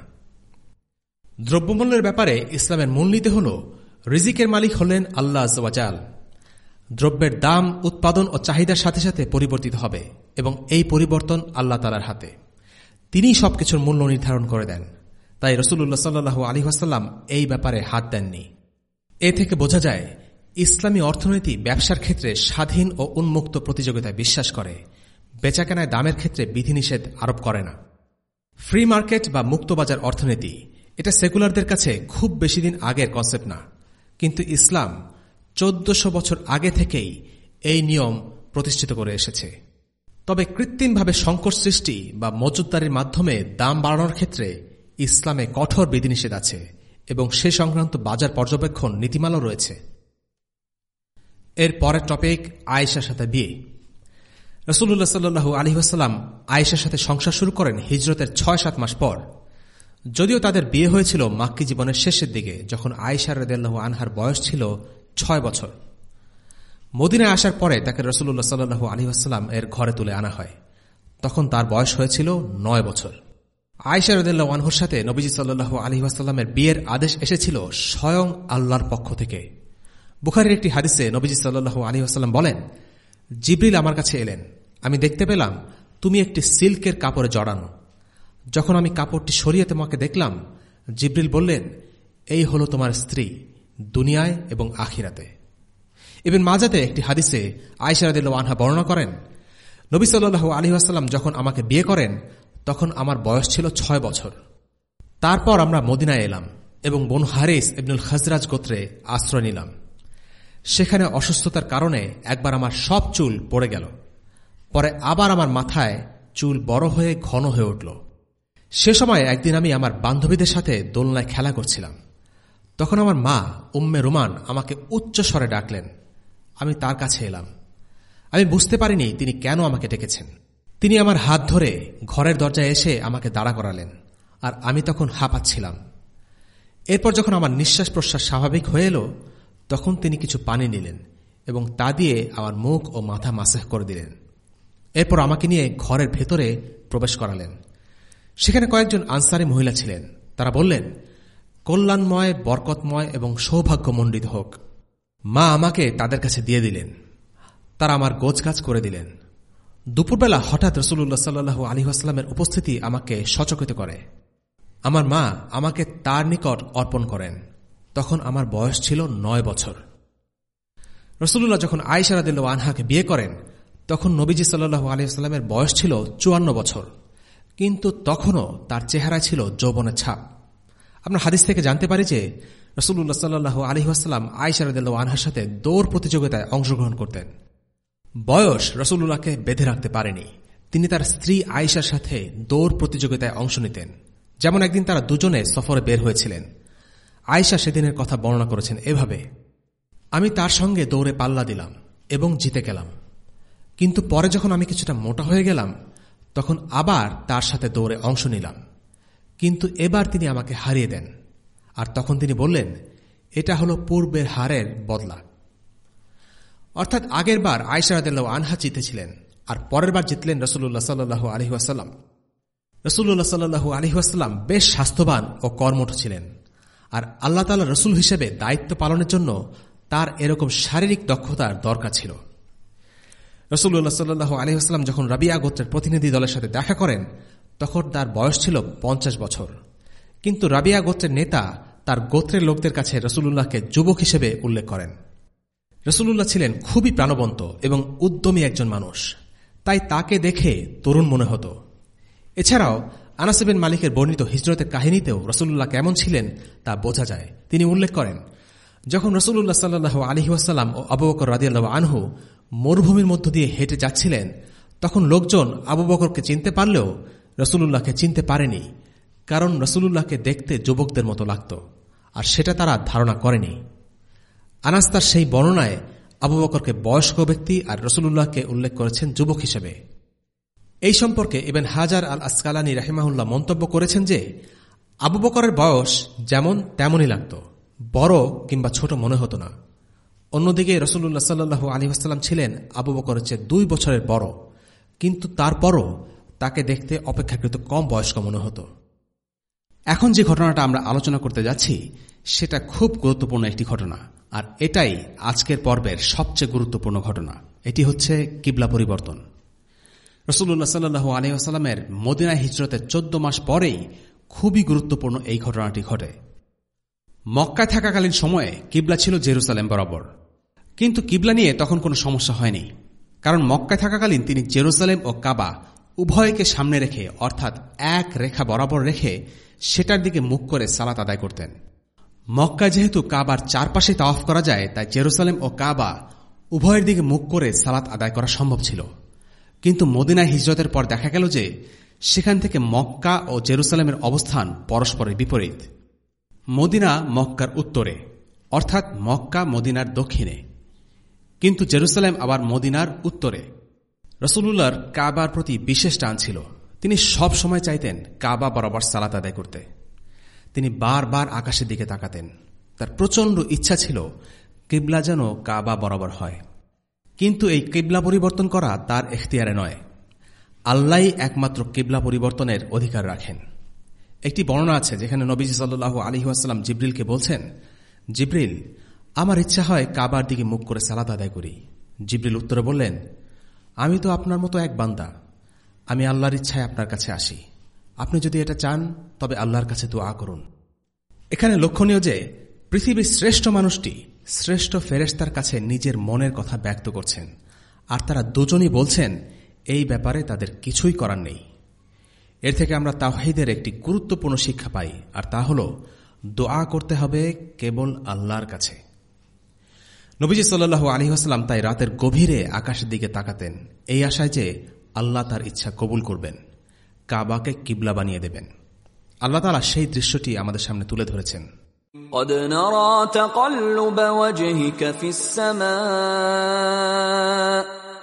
দ্রব্যমূল্যের ব্যাপারে ইসলামের মূলনীতি হল, রিজিকের মালিক হলেন আল্লাহ আজাল দ্রব্যের দাম, উৎপাদন ও চাহিদার সাথে সাথে পরিবর্তিত হবে এবং এই পরিবর্তন আল্লাহ তালার হাতে। তিনি সবকিছুর মূল্য নির্ধারণ করে দেন। তাই রসুল্লাহ সাল্লু আলী আসাল্লাম এই ব্যাপারে হাত দেননি। এ থেকে বোঝা যায়, ইসলামী অর্থনীতি ব্যবসার ক্ষেত্রে স্বাধীন ও উন্মুক্ত প্রতিযোগিতায় বিশ্বাস করে। বেচাকেনায় দামের ক্ষেত্রে বিধিনিষেধ আরোপ করে না। ফ্রি মার্কেট বা মুক্তবাজার অর্থনীতি, এটা সেকুলারদের কাছে খুব বেশি দিন আগের কনসেপ্ট না। কিন্তু ইসলাম চোদ্দশো বছর আগে থেকেই এই নিয়ম প্রতিষ্ঠিত করে এসেছে। তবে কৃত্রিমভাবে সংকট সৃষ্টি বা মজুতদারির মাধ্যমে দাম বাড়ানোর ক্ষেত্রে ইসলামে কঠোর বিধিনিষেধ আছে এবং সে সংক্রান্ত বাজার পর্যবেক্ষণ নীতিমালাও রয়েছে। এর পরের টপিক আয়েশার সাথে বিয়ে। রসুল্লাহ সাল্লু আলহিহাস্লাম আয়েশার সাথে সংসার শুরু করেন হিজরতের ছয় সাত মাস পর। যদিও তাদের বিয়ে হয়েছিল মাক্কি জীবনের শেষের দিকে, যখন আয়েশা রদাল্লাহ আনহার বয়স ছিল ছয় বছর। মদিনায় আসার পরে তাকে রসুল্লাহ সাল্লু আলহিহাস্লাম এর ঘরে তুলে আনা হয়। তখন তার বয়স হয়েছিল নয় বছর। আয়সা রদুল্লাহ আনহুর সাথে নবীজি সাল্লু আলহিহাস্লামের বিয়ের আদেশ এসেছিল স্বয়ং আল্লাহর পক্ষ থেকে। বুখারের একটি হাদিসে নবীজি সাল্লু আলহিহাস্লাম বলেন, জিব্রিল আমার কাছে এলেন। আমি দেখতে পেলাম, তুমি একটি সিল্কের কাপড়ে জড়ানো। যখন আমি কাপড়টি সরিয়ে তোমাকে দেখলাম, জিব্রিল বললেন, এই হল তোমার স্ত্রী, দুনিয়ায় এবং আখিরাতে। এবং মাজাতে একটি হাদিসে আয়সারদুল্লাহ আনহা বর্ণনা করেন, নবী সাল্লু আলহিহাস্লাম যখন আমাকে বিয়ে করেন, তখন আমার বয়স ছিল ছয় বছর। তারপর আমরা মদিনায় এলাম এবং বন হারিস ইবনুল খাজরাজ গোত্রে আশ্রয় নিলাম। সেখানে অসুস্থতার কারণে একবার আমার সব চুল পড়ে গেল। পরে আবার আমার মাথায় চুল বড় হয়ে ঘন হয়ে উঠল। সে সময় একদিন আমি আমার বান্ধবীদের সাথে দোলনায় খেলা করছিলাম। তখন আমার মা, উম্মে রুমান, আমাকে উচ্চ স্বরে ডাকলেন। আমি তার কাছে এলাম। আমি বুঝতে পারিনি তিনি কেন আমাকে ডেকেছেন। তিনি আমার হাত ধরে ঘরের দরজায় এসে আমাকে দাঁড়া করালেন আর আমি তখন হাঁপাচ্ছিলাম। এরপর যখন আমার নিঃশ্বাস প্রশ্বাস স্বাভাবিক হয়ে এলো, তখন তিনি কিছু পানি নিলেন এবং তা দিয়ে আমার মুখ ও মাথা মাসেহ করে দিলেন। এরপর আমাকে নিয়ে ঘরের ভেতরে প্রবেশ করালেন। সেখানে কয়েকজন আনসারি মহিলা ছিলেন। তারা বললেন, কল্যাণময়, বরকতময় এবং সৌভাগ্যমণ্ডিত হোক। মা আমাকে তাদের কাছে দিয়ে দিলেন। তারা আমার গোছগাছ করে দিলেন। দুপুরবেলা হঠাৎ রসুল্লাহ সাল্লু আলহিহাস্লামের উপস্থিতি আমাকে সচকিত করে। আমার মা আমাকে তার নিকট অর্পণ করেন। তখন আমার বয়স ছিল নয় বছর। রসুল্লাহ যখন আয়সারাদিল্লা আনহাকে বিয়ে করেন তখন নবীজি সাল্লু আলহিহাস্লামের বয়স ছিল চুয়ান্ন বছর। কিন্তু তখনও তার চেহারা ছিল যৌবনের ছাপ। আমরা হাদিস থেকে জানতে পারি যে রসুল্লাহ সাল্লু আলহিহাস্লাম আয়সারদুল্লাহ আনহার সাথে দৌড় প্রতিযোগিতায় অংশগ্রহণ করতেন। বয়স রসুল্লাহকে বেঁধে রাখতে পারেনি। তিনি তার স্ত্রী আয়েশার সাথে দৌড় প্রতিযোগিতায় অংশ নিতেন। যেমন একদিন তারা দুজনে সফরে বের হয়েছিলেন। আয়েশা সেদিনের কথা বর্ণনা করেছেন এভাবে, আমি তার সঙ্গে দৌড়ে পাল্লা দিলাম এবং জিতে গেলাম। কিন্তু পরে যখন আমি কিছুটা মোটা হয়ে গেলাম, তখন আবার তার সাথে দৌড়ে অংশ নিলাম। কিন্তু এবার তিনি আমাকে হারিয়ে দেন। আর তখন তিনি বললেন, এটা হলো পূর্বের হারের বদলা। অর্থাৎ আগের বার আয়সারাদ আনহা জিতেছিলেন, আর পরের বার জিতলেন রসুল্লাহ সাল্লু আলহিহাসাল্লাম রসুল্লাহ সাল্লু আলহিহাস্লাম বেশ স্বাস্থ্যবান ও কর্মঠ ছিলেন, আর আল্লাহ তালা রসুল হিসেবে দায়িত্ব পালনের জন্য তার এরকম শারীরিক দক্ষতার দরকার ছিল। রসুল্লাহ সাল্লু আলহিহাস্লাম যখন রাবিয়া গোত্রের প্রতিনিধি দলের সাথে দেখা করেন, তখন তার বয়স ছিল পঞ্চাশ বছর। কিন্তু রাবিয়া গোত্রের নেতা তার গোত্রের লোকদের কাছে রসুল্লাহকে যুবক হিসেবে উল্লেখ করেন। রসুল্লাহ ছিলেন খুবই প্রাণবন্ত এবং উদ্যমী একজন মানুষ। তাই তাকে দেখে তরুণ মনে হতো। এছাড়াও আনাসেবেন মালিকের বর্ণিত হিজরতের কাহিনীতেও রসুল্লাহ কেমন ছিলেন তা বোঝা যায়। তিনি উল্লেখ করেন যখন রসুল্লাহ সাল্লু আলহিহাস্লাম ও আবু বকর রাজিয়াল্লাহ আনহু মরুভূমির মধ্য দিয়ে হেঁটে যাচ্ছিলেন, তখন লোকজন আবু বকরকে চিনতে পারলেও রসুল্লাহকে চিনতে পারেনি, কারণ রসুল্লাহকে দেখতে যুবকদের মতো লাগত, আর সেটা তারা ধারণা করেনি। আনাস্তার সেই বর্ণনায় আবু বকরকে বয়স্ক ব্যক্তি আর রসুল্লাহকে উল্লেখ করেছেন যুবক হিসেবে। এই সম্পর্কে ইবেন হাজার আল আসকালানি রাহিমাহুল্লাহ মন্তব্য করেছেন যে, আবু বকরের বয়স যেমন তেমনই লাগত। বড় কিংবা ছোট মনে হতো না। অন্যদিকে রসুল্লাহ সাল্লু আলী আসসালাম ছিলেন আবু বকরের চেয়ে দুই বছরের বড়। কিন্তু তারপরও তাকে দেখতে অপেক্ষাকৃত কম বয়স্ক মনে হতো। এখন যে ঘটনাটা আমরা আলোচনা করতে যাচ্ছি, সেটা খুব গুরুত্বপূর্ণ একটি ঘটনা। আর এটাই আজকের পর্বের সবচেয়ে গুরুত্বপূর্ণ ঘটনা। এটি হচ্ছে কিবলা পরিবর্তন। রসুল্লাহ সাল্লু আলহিহাস্লামের মদিনা হিজরতের চোদ্দ মাস পরেই খুবই গুরুত্বপূর্ণ এই ঘটনাটি ঘটে। মক্কায় থাকাকালীন সময়ে কিবলা ছিল জেরুসালেম বরাবর। কিন্তু কিবলা নিয়ে তখন কোনো সমস্যা হয়নি। কারণ মক্কায় থাকাকালীন তিনি জেরুসালেম ও কাবা উভয়কে সামনে রেখে, অর্থাৎ এক রেখা বরাবর রেখে সেটার দিকে মুখ করে সালাত আদায় করতেন। মক্কা যেহেতু কাবার চারপাশে তাওয়াফ করা যায়, তাই জেরুসালেম ও কাবা উভয়ের দিকে মুখ করে সালাত আদায় করা সম্ভব ছিল। কিন্তু মদিনায় হিজরতের পর দেখা গেল যে সেখান থেকে মক্কা ও জেরুসালেমের অবস্থান পরস্পরের বিপরীত। মদিনা মক্কার উত্তরে, অর্থাৎ মক্কা মদিনার দক্ষিণে। কিন্তু জেরুসালেম আবার মদিনার উত্তরে। রসুল্লাহর কাবার প্রতি বিশেষ টান ছিল। তিনি সব সময় চাইতেন কাবা বরাবর সালাত আদায় করতে। তিনি বারবার আকাশের দিকে তাকাতেন। তার প্রচণ্ড ইচ্ছা ছিল কিবলা যেন কাবা বরাবর হয়। কিন্তু এই কিবলা পরিবর্তন করা তার এখতিয়ারে নয়। আল্লাহ একমাত্র কিবলা পরিবর্তনের অধিকার রাখেন। একটি বর্ণনা আছে যেখানে নবীজি সাল্লু আলহিহাস্লাম জিব্রিলকে বলছেন, জিব্রিল, আমার ইচ্ছা হয় কাবার দিকে মুখ করে সালাদ আদায় করি। জিব্রিল উত্তরে বললেন, আমি তো আপনার মতো এক বান্দা। আমি আল্লাহর ইচ্ছায় আপনার কাছে আসি। আপনি যদি এটা চান, তবে আল্লাহর কাছে দোয়া করুন। এখানে লক্ষণীয় যে, পৃথিবীর শ্রেষ্ঠ মানুষটি শ্রেষ্ঠ ফেরেস্তার কাছে নিজের মনের কথা ব্যক্ত করছেন, আর তারা দুজনই বলছেন, এই ব্যাপারে তাদের কিছুই করার নেই। এর থেকে আমরা তাওহিদের একটি গুরুত্বপূর্ণ শিক্ষা পাই আর তা হল দোয়া করতে হবে কেবল আল্লাহর কাছে নবীজি সাল্লু আলহিহাস্লাম তাই রাতের গভীরে আকাশের দিকে তাকাতেন এই আশায় যে আল্লাহ তার ইচ্ছা কবুল করবেন কাবাকে কিবলা বানিয়ে দেবেন আল্লাহ তালা সেই দৃশ্যটি আমাদের সামনে তুলে ধরেছেন قد نرى تقلب وجهك في السماء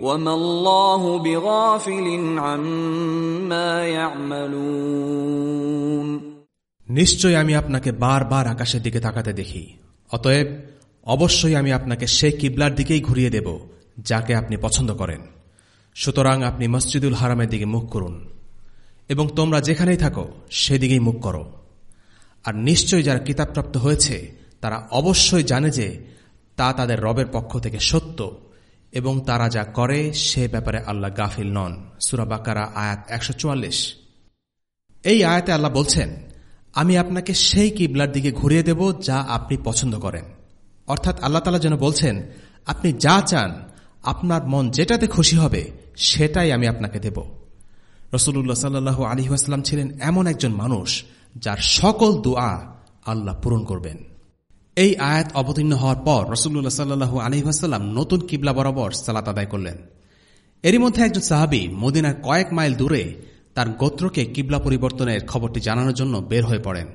وما الله بغافل عما يعملون নিশ্চয় আমি আপনাকে বারবার আকাশের দিকে তাকাতে দেখি অতএব অবশ্যই আমি আপনাকে সেই কিবলার দিকেই ঘুরিয়ে দেব যাকে আপনি পছন্দ করেন সুতরাং আপনি মসজিদুল হারামের দিকে মুখ করুন এবং তোমরা যেখানেই থাকো সেদিকেই মুখ করো আর নিশ্চয় যারা কিতাবপ্রাপ্ত হয়েছে তারা অবশ্যই জানে যে তা তাদের রবের পক্ষ থেকে সত্য এবং তারা যা করে, সে ব্যাপারে আল্লাহ গাফিল নন। সুরাবাকারা আয়াত একশো চুয়াল্লিশ। এই আয়াতে আল্লাহ বলছেন, আমি আপনাকে সেই কিবলার দিকে ঘুরিয়ে দেব যা আপনি পছন্দ করেন। অর্থাৎ আল্লাহ তালা যেন বলছেন, আপনি যা চান, আপনার মন যেটাতে খুশি হবে, সেটাই আমি আপনাকে দেব। রসুল্লাহ সাল্লু আলী আসলাম ছিলেন এমন একজন মানুষ যার সকল দোয়া আল্লাহ পূরণ করবেন। এই আয়াত অবতীর্ণ হওয়ার পর রসুল্লাহ সাল্লু আলী আসাল্লাম নতুন কিবলা বরাবর সালাত আদায় করলেন। এরই মধ্যে একজন সাহাবি মদিনার কয়েক মাইল দূরে তার গোত্রকে কিবলা পরিবর্তনের খবরটি জানানোর জন্য বের হয়ে পড়েন।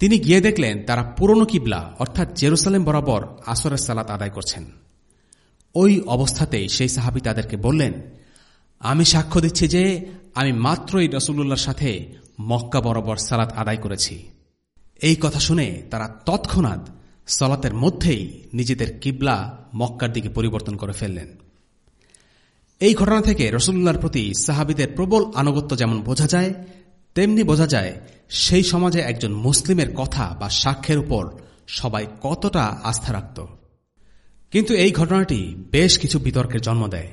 তিনি গিয়ে দেখলেন তারা পুরনো কিবলা, অর্থাৎ জেরুসালেম বরাবর আসরের সালাত আদায় করছেন। ওই অবস্থাতেই সেই সাহাবি তাদেরকে বললেন, আমি সাক্ষ্য দিচ্ছি যে আমি মাত্রই রসুল্লাহর সাথে মক্কা বরাবর সালাত আদায় করেছি। এই কথা শুনে তারা তৎক্ষণাৎ সলাতের মধ্যেই নিজেদের কিবলা মক্কার দিকে পরিবর্তন করে ফেললেন। এই ঘটনা থেকে রসুল্লাহর প্রতি সাহাবিদের প্রবল আনুগত্য যেমন বোঝা যায়, তেমনি বোঝা যায় সেই সমাজে একজন মুসলিমের কথা বা সাক্ষ্যের উপর সবাই কতটা আস্থা রাখত। কিন্তু এই ঘটনাটি বেশ কিছু বিতর্কের জন্ম দেয়।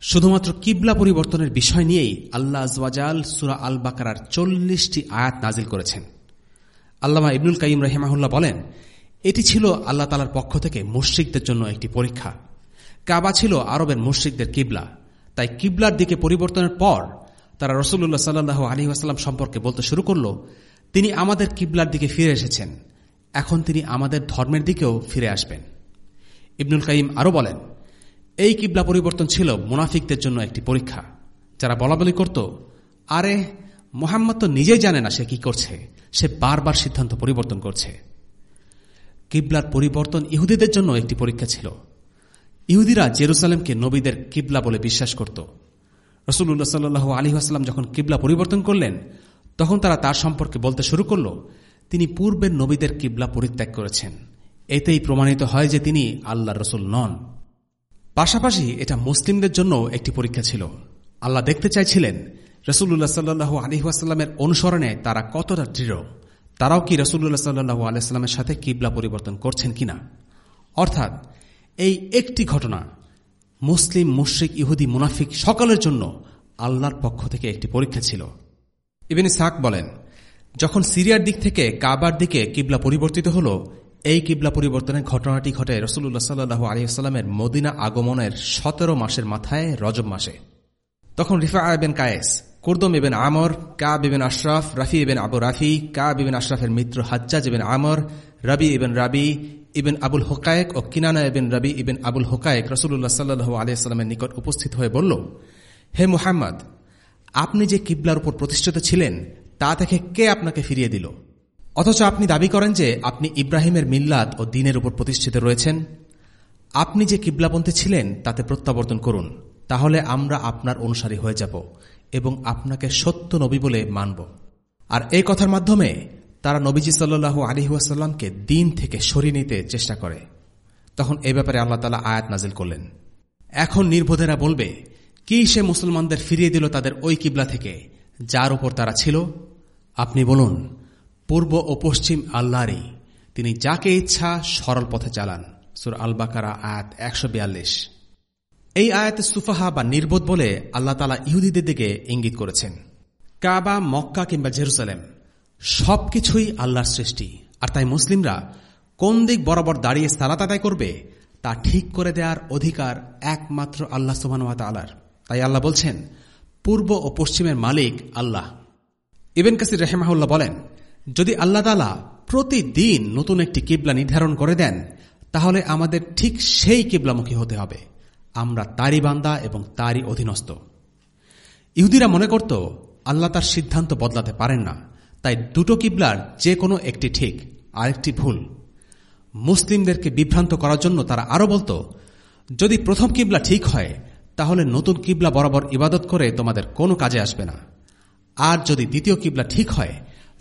শুধুমাত্র কিবলা পরিবর্তনের বিষয় নিয়েই আল্লাহ আজওয়াজাল সুরা আল বাকার চল্লিশটি আয়াত নাজিল করেছেন। আল্লামা ইবনুল কাইম রহিমাহুল্লাহ বলেন এটি ছিল আল্লাহ তালার পক্ষ থেকে মুশ্রিকদের জন্য একটি পরীক্ষা। কাবা ছিল আরবের মুশ্রিকদের কিবলা। তাই কিবলার দিকে পরিবর্তনের পর তারা রসুল্লাহ সাল্লাহ আলী আসাল্লাম সম্পর্কে বলতে শুরু করল, তিনি আমাদের কিবলার দিকে ফিরে এসেছেন। এখন তিনি আমাদের ধর্মের দিকেও ফিরে আসবেন। ইবনুল কাইম আরও বলেন, এই কিবলা পরিবর্তন ছিল মুনাফিকদের জন্য একটি পরীক্ষা। যারা বলা বলি করত, আরে, মোহাম্মদ তো নিজেই জানে না সে কি করছে। সে বারবার সিদ্ধান্ত পরিবর্তন করছে। কিবলার পরিবর্তন ইহুদিদের জন্য একটি পরীক্ষা ছিল। ইহুদিরা জেরুসালেমকে নবীদের কিবলা বলে বিশ্বাস করত। রসুল্লাহ সাল্লু আলী আসলাম যখন কিবলা পরিবর্তন করলেন, তখন তারা তার সম্পর্কে বলতে শুরু করল, তিনি পূর্বের নবীদের কিবলা পরিত্যাগ করেছেন। এতেই প্রমাণিত হয় যে তিনি আল্লাহ রসুল নন। পাশাপাশি এটা মুসলিমদের জন্য একটি পরীক্ষা ছিল। আল্লাহ দেখতে চাইছিলেন রসুল্লাহ সাল্লু আলহিহাস্লামের অনুসরণে তারা কতটা দৃঢ়। তারাও কি রসুল্লাহ সাল্লু আলাইস্লামের সাথে কিবলা পরিবর্তন করছেন কিনা? অর্থাৎ, এই একটি ঘটনা, মুসলিম, মুশ্রিক, ইহুদি, মুনাফিক সকলের জন্য আল্লাহর পক্ষ থেকে একটি পরীক্ষা ছিল। ইবেন সাক বলেন, যখন সিরিয়ার দিক থেকে কাবার দিকে কিবলা পরিবর্তিত হল, এই কিবলা পরিবর্তনের ঘটনাটি ঘটে রসুল্লাহ সাল্লু আলিয়াস্লামের মদিনা আগমনের সতেরো মাসের মাথায় রজব মাসে। তখন রিফা আবেন কায়েস কুর্দম এবেন আমর কা বিবেন আশরাফ, রাফি এবেন আবু রাফি কা বিবেন আশরাফের মিত্র হাজ্জাজ এবেন আমর, রবি ইবেন রাবি ইবেন আবুল হোকায়েক ও কিনানা এবেন রবি ইবেন আবুল হোকায়েক রসুল্লাহ সাল্লু আলিয়াস্লামের নিকট উপস্থিত হয়ে বলল, হে মুহাম্মদ, আপনি যে কিবলার উপর প্রতিষ্ঠিত ছিলেন, তা থেকে কে আপনাকে ফিরিয়ে দিল? অথচ আপনি দাবি করেন যে আপনি ইব্রাহিমের মিল্লাত ও দিনের উপর প্রতিষ্ঠিত রয়েছেন। আপনি যে কিবলাপন্থী ছিলেন, তাতে প্রত্যাবর্তন করুন, তাহলে আমরা আপনার অনুসারী হয়ে যাব। এবং আপনাকে সত্য নবী বলে মানব। আর এই কথার মাধ্যমে তারা নবীজি সাল্লু আলিহাসাল্লামকে দিন থেকে সরিয়ে নিতে চেষ্টা করে। তখন এ ব্যাপারে আল্লাহ তালা আয়াত নাজিল করলেন। এখন নির্বোধেরা বলবে, কি সে মুসলমানদের ফিরিয়ে দিল তাদের ওই কিবলা থেকে, যার উপর তারা ছিল? আপনি বলুন, পূর্ব ও পশ্চিম আল্লাহরই তিনি যাকে ইচ্ছা সরল পথে চালান। সুর আল বাকারা আয়াত একশো বিয়াল্লিশ। এই আয়াতে সুফাহা বা নির্বোধ বলে আল্লাহ তালা ইহুদিদের দিকে ইঙ্গিত করেছেন। কাবা, মক্কা কিংবা জেরুসালেম, সবকিছুই আল্লাহর সৃষ্টি। আর তাই মুসলিমরা কোন দিক বরাবর দাঁড়িয়ে সালাত আদায় করবে, তা ঠিক করে দেওয়ার অধিকার একমাত্র আল্লাহ সুবাহ তালার তাই আল্লাহ বলছেন, পূর্ব ও পশ্চিমের মালিক আল্লাহ। ইবেন কাসির রেহেমাহুল্লাহ বলেন, যদি আল্লাহ তালা প্রতিদিন নতুন একটি কিবলা নির্ধারণ করে দেন, তাহলে আমাদের ঠিক সেই কিবলামুখী হতে হবে। আমরা তারই বান্দা এবং তারই অধীনস্থ। ইহুদিরা মনে করত, আল্লাহ তার সিদ্ধান্ত বদলাতে পারেন না। তাই দুটো কিবলার যে কোনো একটি ঠিক, আরেকটি ভুল। মুসলিমদেরকে বিভ্রান্ত করার জন্য তারা আরও বলতো, যদি প্রথম কিবলা ঠিক হয়, তাহলে নতুন কিবলা বরাবর ইবাদত করে তোমাদের কোনো কাজে আসবে না। আর যদি দ্বিতীয় কিবলা ঠিক হয়,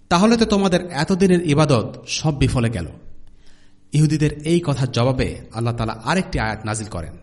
তাহলে তো তোমাদের এতদিনের ইবাদত সব বিফলে গেল। ইহুদিদের এই কথার জবাবে আল্লাহ তালা আরেকটি আয়াত নাজিল করেন।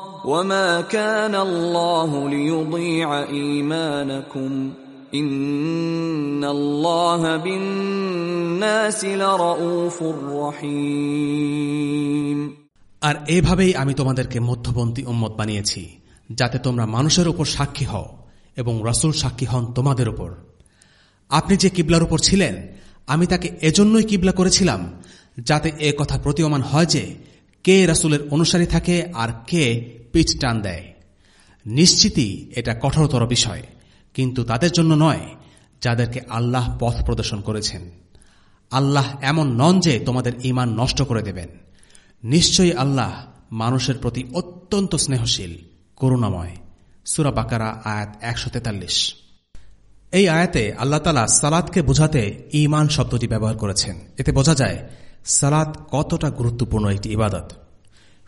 وما كان الله ليضيع ايمانكم ان الله بالناس لرؤوف رحيم আর এভাবেই আমি তোমাদেরকে মধ্যপন্থী উম্মত বানিয়েছি যাতে তোমরা মানুষের উপর সাক্ষী হও এবং রসুল সাক্ষী হন তোমাদের উপর আপনি যে কিবলার উপর ছিলেন আমি তাকে এজন্যই কিবলা করেছিলাম যাতে এ কথা প্রতীয়মান হয় যে কে রাসুলের অনুসারী থাকে আর কে পিচ টান দেয়। নিশ্চিতই এটা কঠোরতর বিষয়, কিন্তু তাদের জন্য নয়, যাদেরকে আল্লাহ পথ প্রদর্শন করেছেন। আল্লাহ এমন নন যে তোমাদের ইমান নষ্ট করে দেবেন। নিশ্চয়ই আল্লাহ মানুষের প্রতি অত্যন্ত স্নেহশীল, করুণাময়। সুরা বাকারা, আয়াত একশো তেতাল্লিশ। এই আয়াতে আল্লাহ তালা সালাদকে বোঝাতে ইমান শব্দটি ব্যবহার করেছেন। এতে বোঝা যায় সালাদ কতটা গুরুত্বপূর্ণ একটি ইবাদত।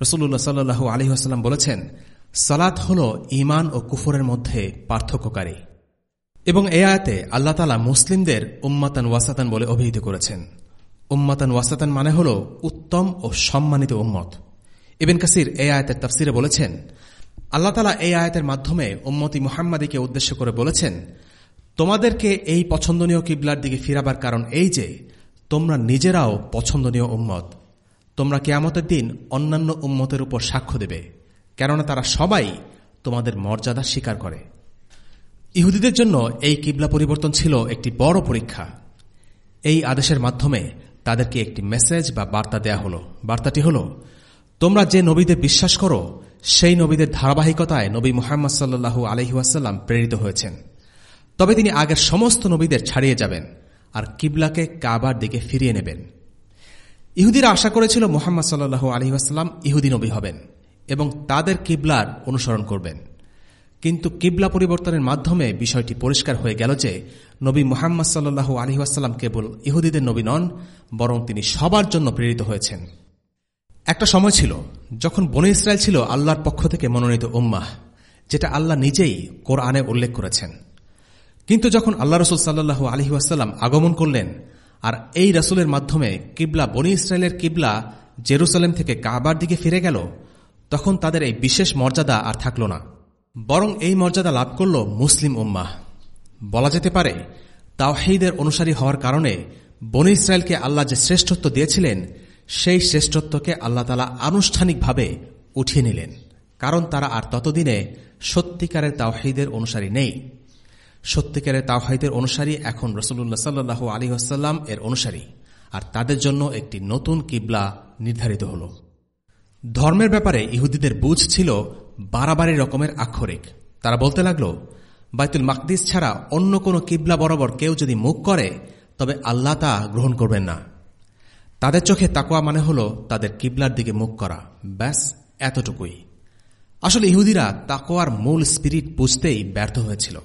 রসুল্লাহ সাল্লু আলহিহাস্লাম বলেছেন, সালাত হল ইমান ও কুফরের মধ্যে পার্থক্যকারী। এবং এ আয়াতে আল্লাহ তালা মুসলিমদের উম্মাতান ওয়াসাতান বলে অভিহিত করেছেন। উম্মাতান ওয়াসাতান মানে হল উত্তম ও সম্মানিত উম্মত। ইবেন কাসির এই আয়াতের তাফসিরে বলেছেন, আল্লাহ তালা এই আয়াতের মাধ্যমে উম্মতি মুহাম্মাদিকে উদ্দেশ্য করে বলেছেন, তোমাদেরকে এই পছন্দনীয় কিবলার দিকে ফিরাবার কারণ এই যে, তোমরা নিজেরাও পছন্দনীয় উম্মত। তোমরা কেয়ামতের দিন অন্যান্য উম্মতের উপর সাক্ষ্য দেবে, কেননা তারা সবাই তোমাদের মর্যাদা স্বীকার করে। ইহুদিদের জন্য এই কিবলা পরিবর্তন ছিল একটি বড় পরীক্ষা। এই আদেশের মাধ্যমে তাদেরকে একটি মেসেজ বা বার্তা দেয়া হল। বার্তাটি হল, তোমরা যে নবীদের বিশ্বাস করো, সেই নবীদের ধারাবাহিকতায় নবী মোহাম্মদ সাল্লু আলহিহাসাল্লাম প্রেরিত হয়েছেন। তবে তিনি আগের সমস্ত নবীদের ছাড়িয়ে যাবেন আর কিবলাকে কাবার দিকে ফিরিয়ে নেবেন। ইহুদিরা আশা করেছিল মোহাম্মদ সাল্লু আলহিহাস্লাম ইহুদি নবী হবেন এবং তাদের কিবলার অনুসরণ করবেন। কিন্তু কিবলা পরিবর্তনের মাধ্যমে বিষয়টি পরিষ্কার হয়ে গেল যে, নবী মোহাম্মদ সাল্লু আলহিহাস্লাম কেবল ইহুদিদের নবী নন, বরং তিনি সবার জন্য প্রেরিত হয়েছেন। একটা সময় ছিল যখন বনে ইসরায়েল ছিল আল্লাহর পক্ষ থেকে মনোনীত উম্মাহ, যেটা আল্লাহ নিজেই কোরআনে উল্লেখ করেছেন। কিন্তু যখন আল্লাহ রসুল সাল্লু আলহিহাস্লাম আগমন করলেন আর এই রাসুলের মাধ্যমে কিবলা বনি ইসরায়েলের কিবলা জেরুসালেম থেকে কাবার দিকে ফিরে গেল, তখন তাদের এই বিশেষ মর্যাদা আর থাকল না। বরং এই মর্যাদা লাভ করল মুসলিম উম্মাহ। বলা যেতে পারে, তাওহিদের অনুসারী হওয়ার কারণে বনি ইসরায়েলকে আল্লাহ যে শ্রেষ্ঠত্ব দিয়েছিলেন, সেই শ্রেষ্ঠত্বকে আল্লাহ তালা আনুষ্ঠানিকভাবে উঠিয়ে নিলেন। কারণ তারা আর ততদিনে সত্যিকারের তাওহিদের অনুসারী নেই। সত্যিকারের তাওহাইদের অনুসারী এখন রসুল্লাহ সাল্লু আলী আসাল্লাম এর অনুসারী। আর তাদের জন্য একটি নতুন কিবলা নির্ধারিত হল। ধর্মের ব্যাপারে ইহুদিদের বুঝ ছিল বাড়াবাড়ি রকমের আক্ষরিক। তারা বলতে লাগল, বাইতুল মাকদিস ছাড়া অন্য কোনো কিবলা বরাবর কেউ যদি মুখ করে, তবে আল্লাহ তা গ্রহণ করবেন না। তাদের চোখে তাকোয়া মানে হল তাদের কিবলার দিকে মুখ করা। ব্যাস, এতটুকুই। আসলে ইহুদিরা তাকোয়ার মূল স্পিরিট বুঝতেই ব্যর্থ হয়েছিল।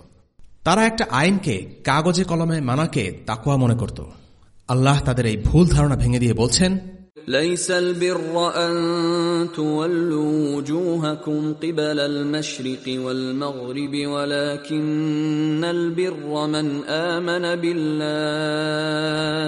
তারা একটা আইনকে কাগজে কলমে মানাকে তাকুয়া মনে করত আল্লাহ তাদের এই ভুল ধারণা ভেঙে দিয়ে বলছেন ليس البر أن تولوا وجوهكم قبل المشرق والمغرب ولكن البر من آمن بالله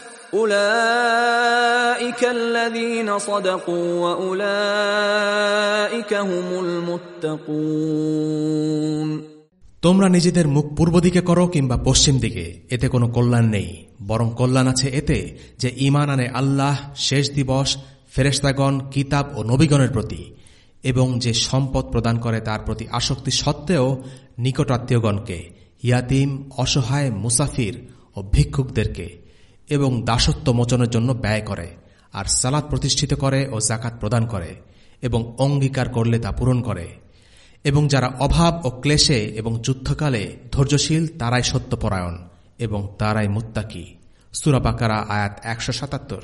أولئك الذين صدقوا وأولئك هم المتقون তোমরা নিজেদের মুখ পূর্ব দিকে করো কিংবা পশ্চিম দিকে এতে কোনো কল্যাণ নেই বরং কল্যাণ আছে এতে যে ইমান আনে আল্লাহ শেষ দিবস ফেরেস্তাগণ কিতাব ও নবীগণের প্রতি এবং যে সম্পদ প্রদান করে তার প্রতি আসক্তি সত্ত্বেও নিকটাত্মীয়গণকে ইয়াতিম অসহায় মুসাফির ও ভিক্ষুকদেরকে এবং দাসত্ব মোচনের জন্য ব্যয় করে, আর সালাদ প্রতিষ্ঠিত করে ও জাকাত প্রদান করে, এবং অঙ্গীকার করলে তা পূরণ করে। এবং যারা অভাব ও ক্লেশে এবং যুদ্ধকালে ধৈর্যশীল, তারাই সত্যপরায়ণ, এবং তারাই মুত্তাকি। সুরাবাকারা আয়াত একশো সাতাত্তর।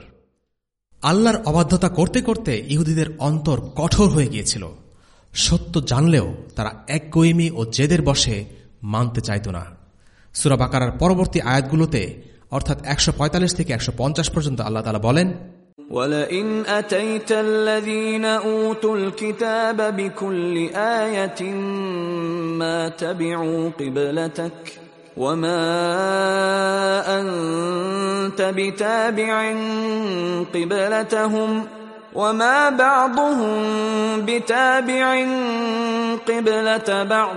আল্লাহর অবাধ্যতা করতে করতে ইহুদিদের অন্তর কঠোর হয়ে গিয়েছিল। সত্য জানলেও তারা এক গৈমি ও জেদের বসে মানতে চাইত না। সুরাবাকারার পরবর্তী আয়াতগুলোতে অর্থাৎ একশো থেকে একশো পর্যন্ত আল্লাহ তালা বলেন ولئن أتيت الذين أوتوا الكتاب بكل آية ما تبعوا قبلتك وما أنت بتابع قبلتهم وما بعضهم بتابع قبلة بعض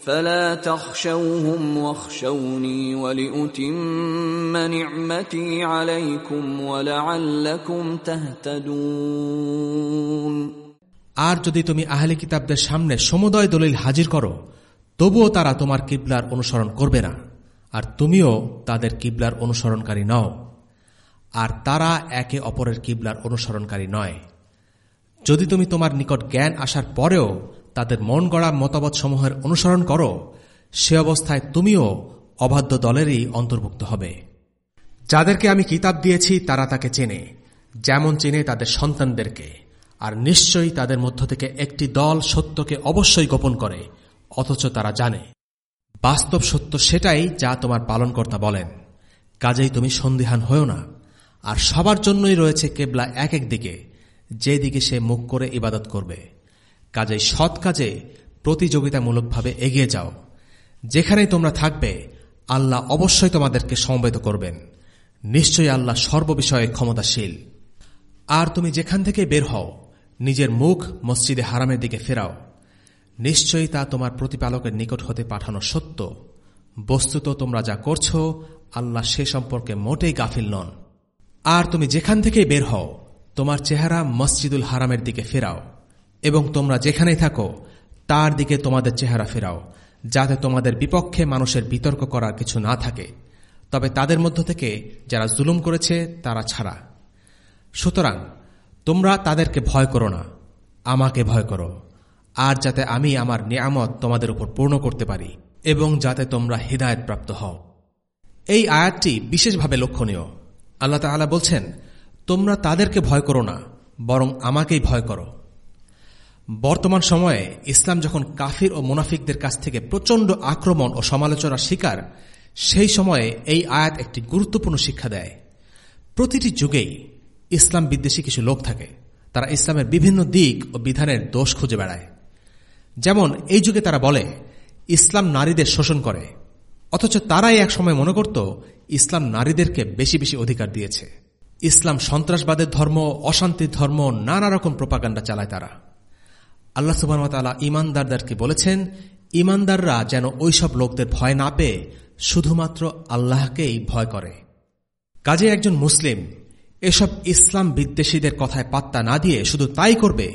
فلا تخشوهم واخشوني ولأتم نعمتي عليكم ولعلكم تهتدون আর যদি তুমি আহলে কিতাবদের সামনে সমুদয় দলিল হাজির করো তবুও তারা তোমার কিবলার অনুসরণ করবে না আর তুমিও তাদের কিবলার অনুসরণকারী নও আর তারা একে অপরের কিবলার অনুসরণকারী নয় যদি তুমি তোমার নিকট জ্ঞান আসার পরেও তাদের মন গড়া মতামত সমূহের অনুসরণ করো, সে অবস্থায় তুমিও অবাধ্য দলেরই অন্তর্ভুক্ত হবে। যাদেরকে আমি কিতাব দিয়েছি, তারা তাকে চেনে, যেমন চেনে তাদের সন্তানদেরকে, আর নিশ্চয়ই তাদের মধ্য থেকে একটি দল সত্যকে অবশ্যই গোপন করে, অথচ তারা জানে। বাস্তব সত্য সেটাই যা তোমার পালনকর্তা বলেন। কাজেই তুমি সন্দিহান হও না, আর সবার জন্যই রয়েছে কেবলা এক এক দিকে যে দিকে সে মুখ করে ইবাদত করবে। কাজেই সৎ কাজে প্রতিযোগিতামূলকভাবে এগিয়ে যাও। যেখানেই তোমরা থাকবে, আল্লাহ অবশ্যই তোমাদেরকে সমবেত করবেন। নিশ্চয়ই আল্লাহ সর্ববিষয়ে ক্ষমতাশীল। আর তুমি যেখান থেকে বের হও, নিজের মুখ মসজিদে হারামের দিকে ফেরাও। নিশ্চয়ই তা তোমার প্রতিপালকের নিকট হতে পাঠানো সত্য। বস্তুত তোমরা যা করছ, আল্লাহ সে সম্পর্কে মোটেই গাফিল নন। আর তুমি যেখান থেকেই বের হও, তোমার চেহারা মসজিদুল হারামের দিকে ফেরাও। এবং তোমরা যেখানেই থাকো, তার দিকে তোমাদের চেহারা ফেরাও, যাতে তোমাদের বিপক্ষে মানুষের বিতর্ক করার কিছু না থাকে। তবে তাদের মধ্য থেকে যারা জুলুম করেছে, তারা ছাড়া। সুতরাং, তোমরা তাদেরকে ভয় করো না। আমাকে ভয় করো। আর যাতে আমি আমার নিয়ামত তোমাদের উপর পূর্ণ করতে পারি এবং যাতে তোমরা হৃদায়ত প্রাপ্ত হও। এই আয়াতটি বিশেষভাবে লক্ষণীয়। আল্লাহ তাআলা বলছেন, তোমরা তাদেরকে ভয় করো না, বরং আমাকেই ভয় করো। বর্তমান সময়ে ইসলাম যখন কাফির ও মুনাফিকদের কাছ থেকে প্রচণ্ড আক্রমণ ও সমালোচনার শিকার, সেই সময়ে এই আয়াত একটি গুরুত্বপূর্ণ শিক্ষা দেয়। প্রতিটি যুগেই ইসলাম বিদ্বেষী কিছু লোক থাকে। তারা ইসলামের বিভিন্ন দিক ও বিধানের দোষ খুঁজে বেড়ায়। যেমন এই যুগে তারা বলে, ইসলাম নারীদের শোষণ করে। অথচ তারাই এক সময় মনে করত, ইসলাম নারীদেরকে বেশি বেশি অধিকার দিয়েছে। ইসলাম সন্ত্রাসবাদের ধর্ম, অশান্তির ধর্ম, নানা রকম প্রপাগান্ডা চালায় তারা। আল্লাহ সুবাহতালা ইমানদারদারকে বলেছেন ইমানদাররা যেন ওইসব লোকদের ভয় না পেয়ে শুধুমাত্র আল্লাহকেই ভয় করে। কাজে একজন মুসলিম এসব ইসলাম বিদ্বেষীদের কথায় পাত্তা না দিয়ে শুধু তাই করবে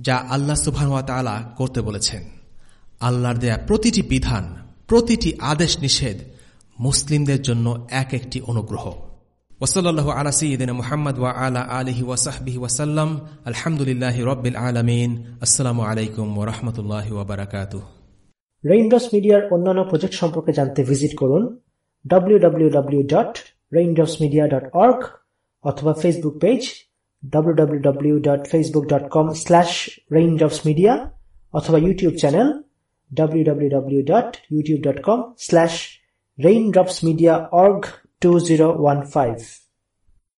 যা আল্লাহ সুবাহতালা করতে বলেছেন। আল্লাহর দেয়া প্রতিটি বিধান, প্রতিটি আদেশ নিষেধ মুসলিমদের জন্য এক একটি অনুগ্রহ। ওসল্লাহ আলা সঈদিন মোহাম্মদ ওয়া আলা আলহি ওয়াসাহবিহি ওয়াসাল্লাম আলহামদুলিল্লাহ রব্বিল আলমিন আসসালামু আলাইকুম ওরহমতুল্লাহ ওবরাকাত রেইনড্রপস মিডিয়ার অন্যান্য প্রজেক্ট সম্পর্কে জানতে ভিজিট করুন www.raindropsmedia.org অথবা ফেসবুক পেজ www.facebook.com/raindropsmedia অথবা YouTube channel two zero one five.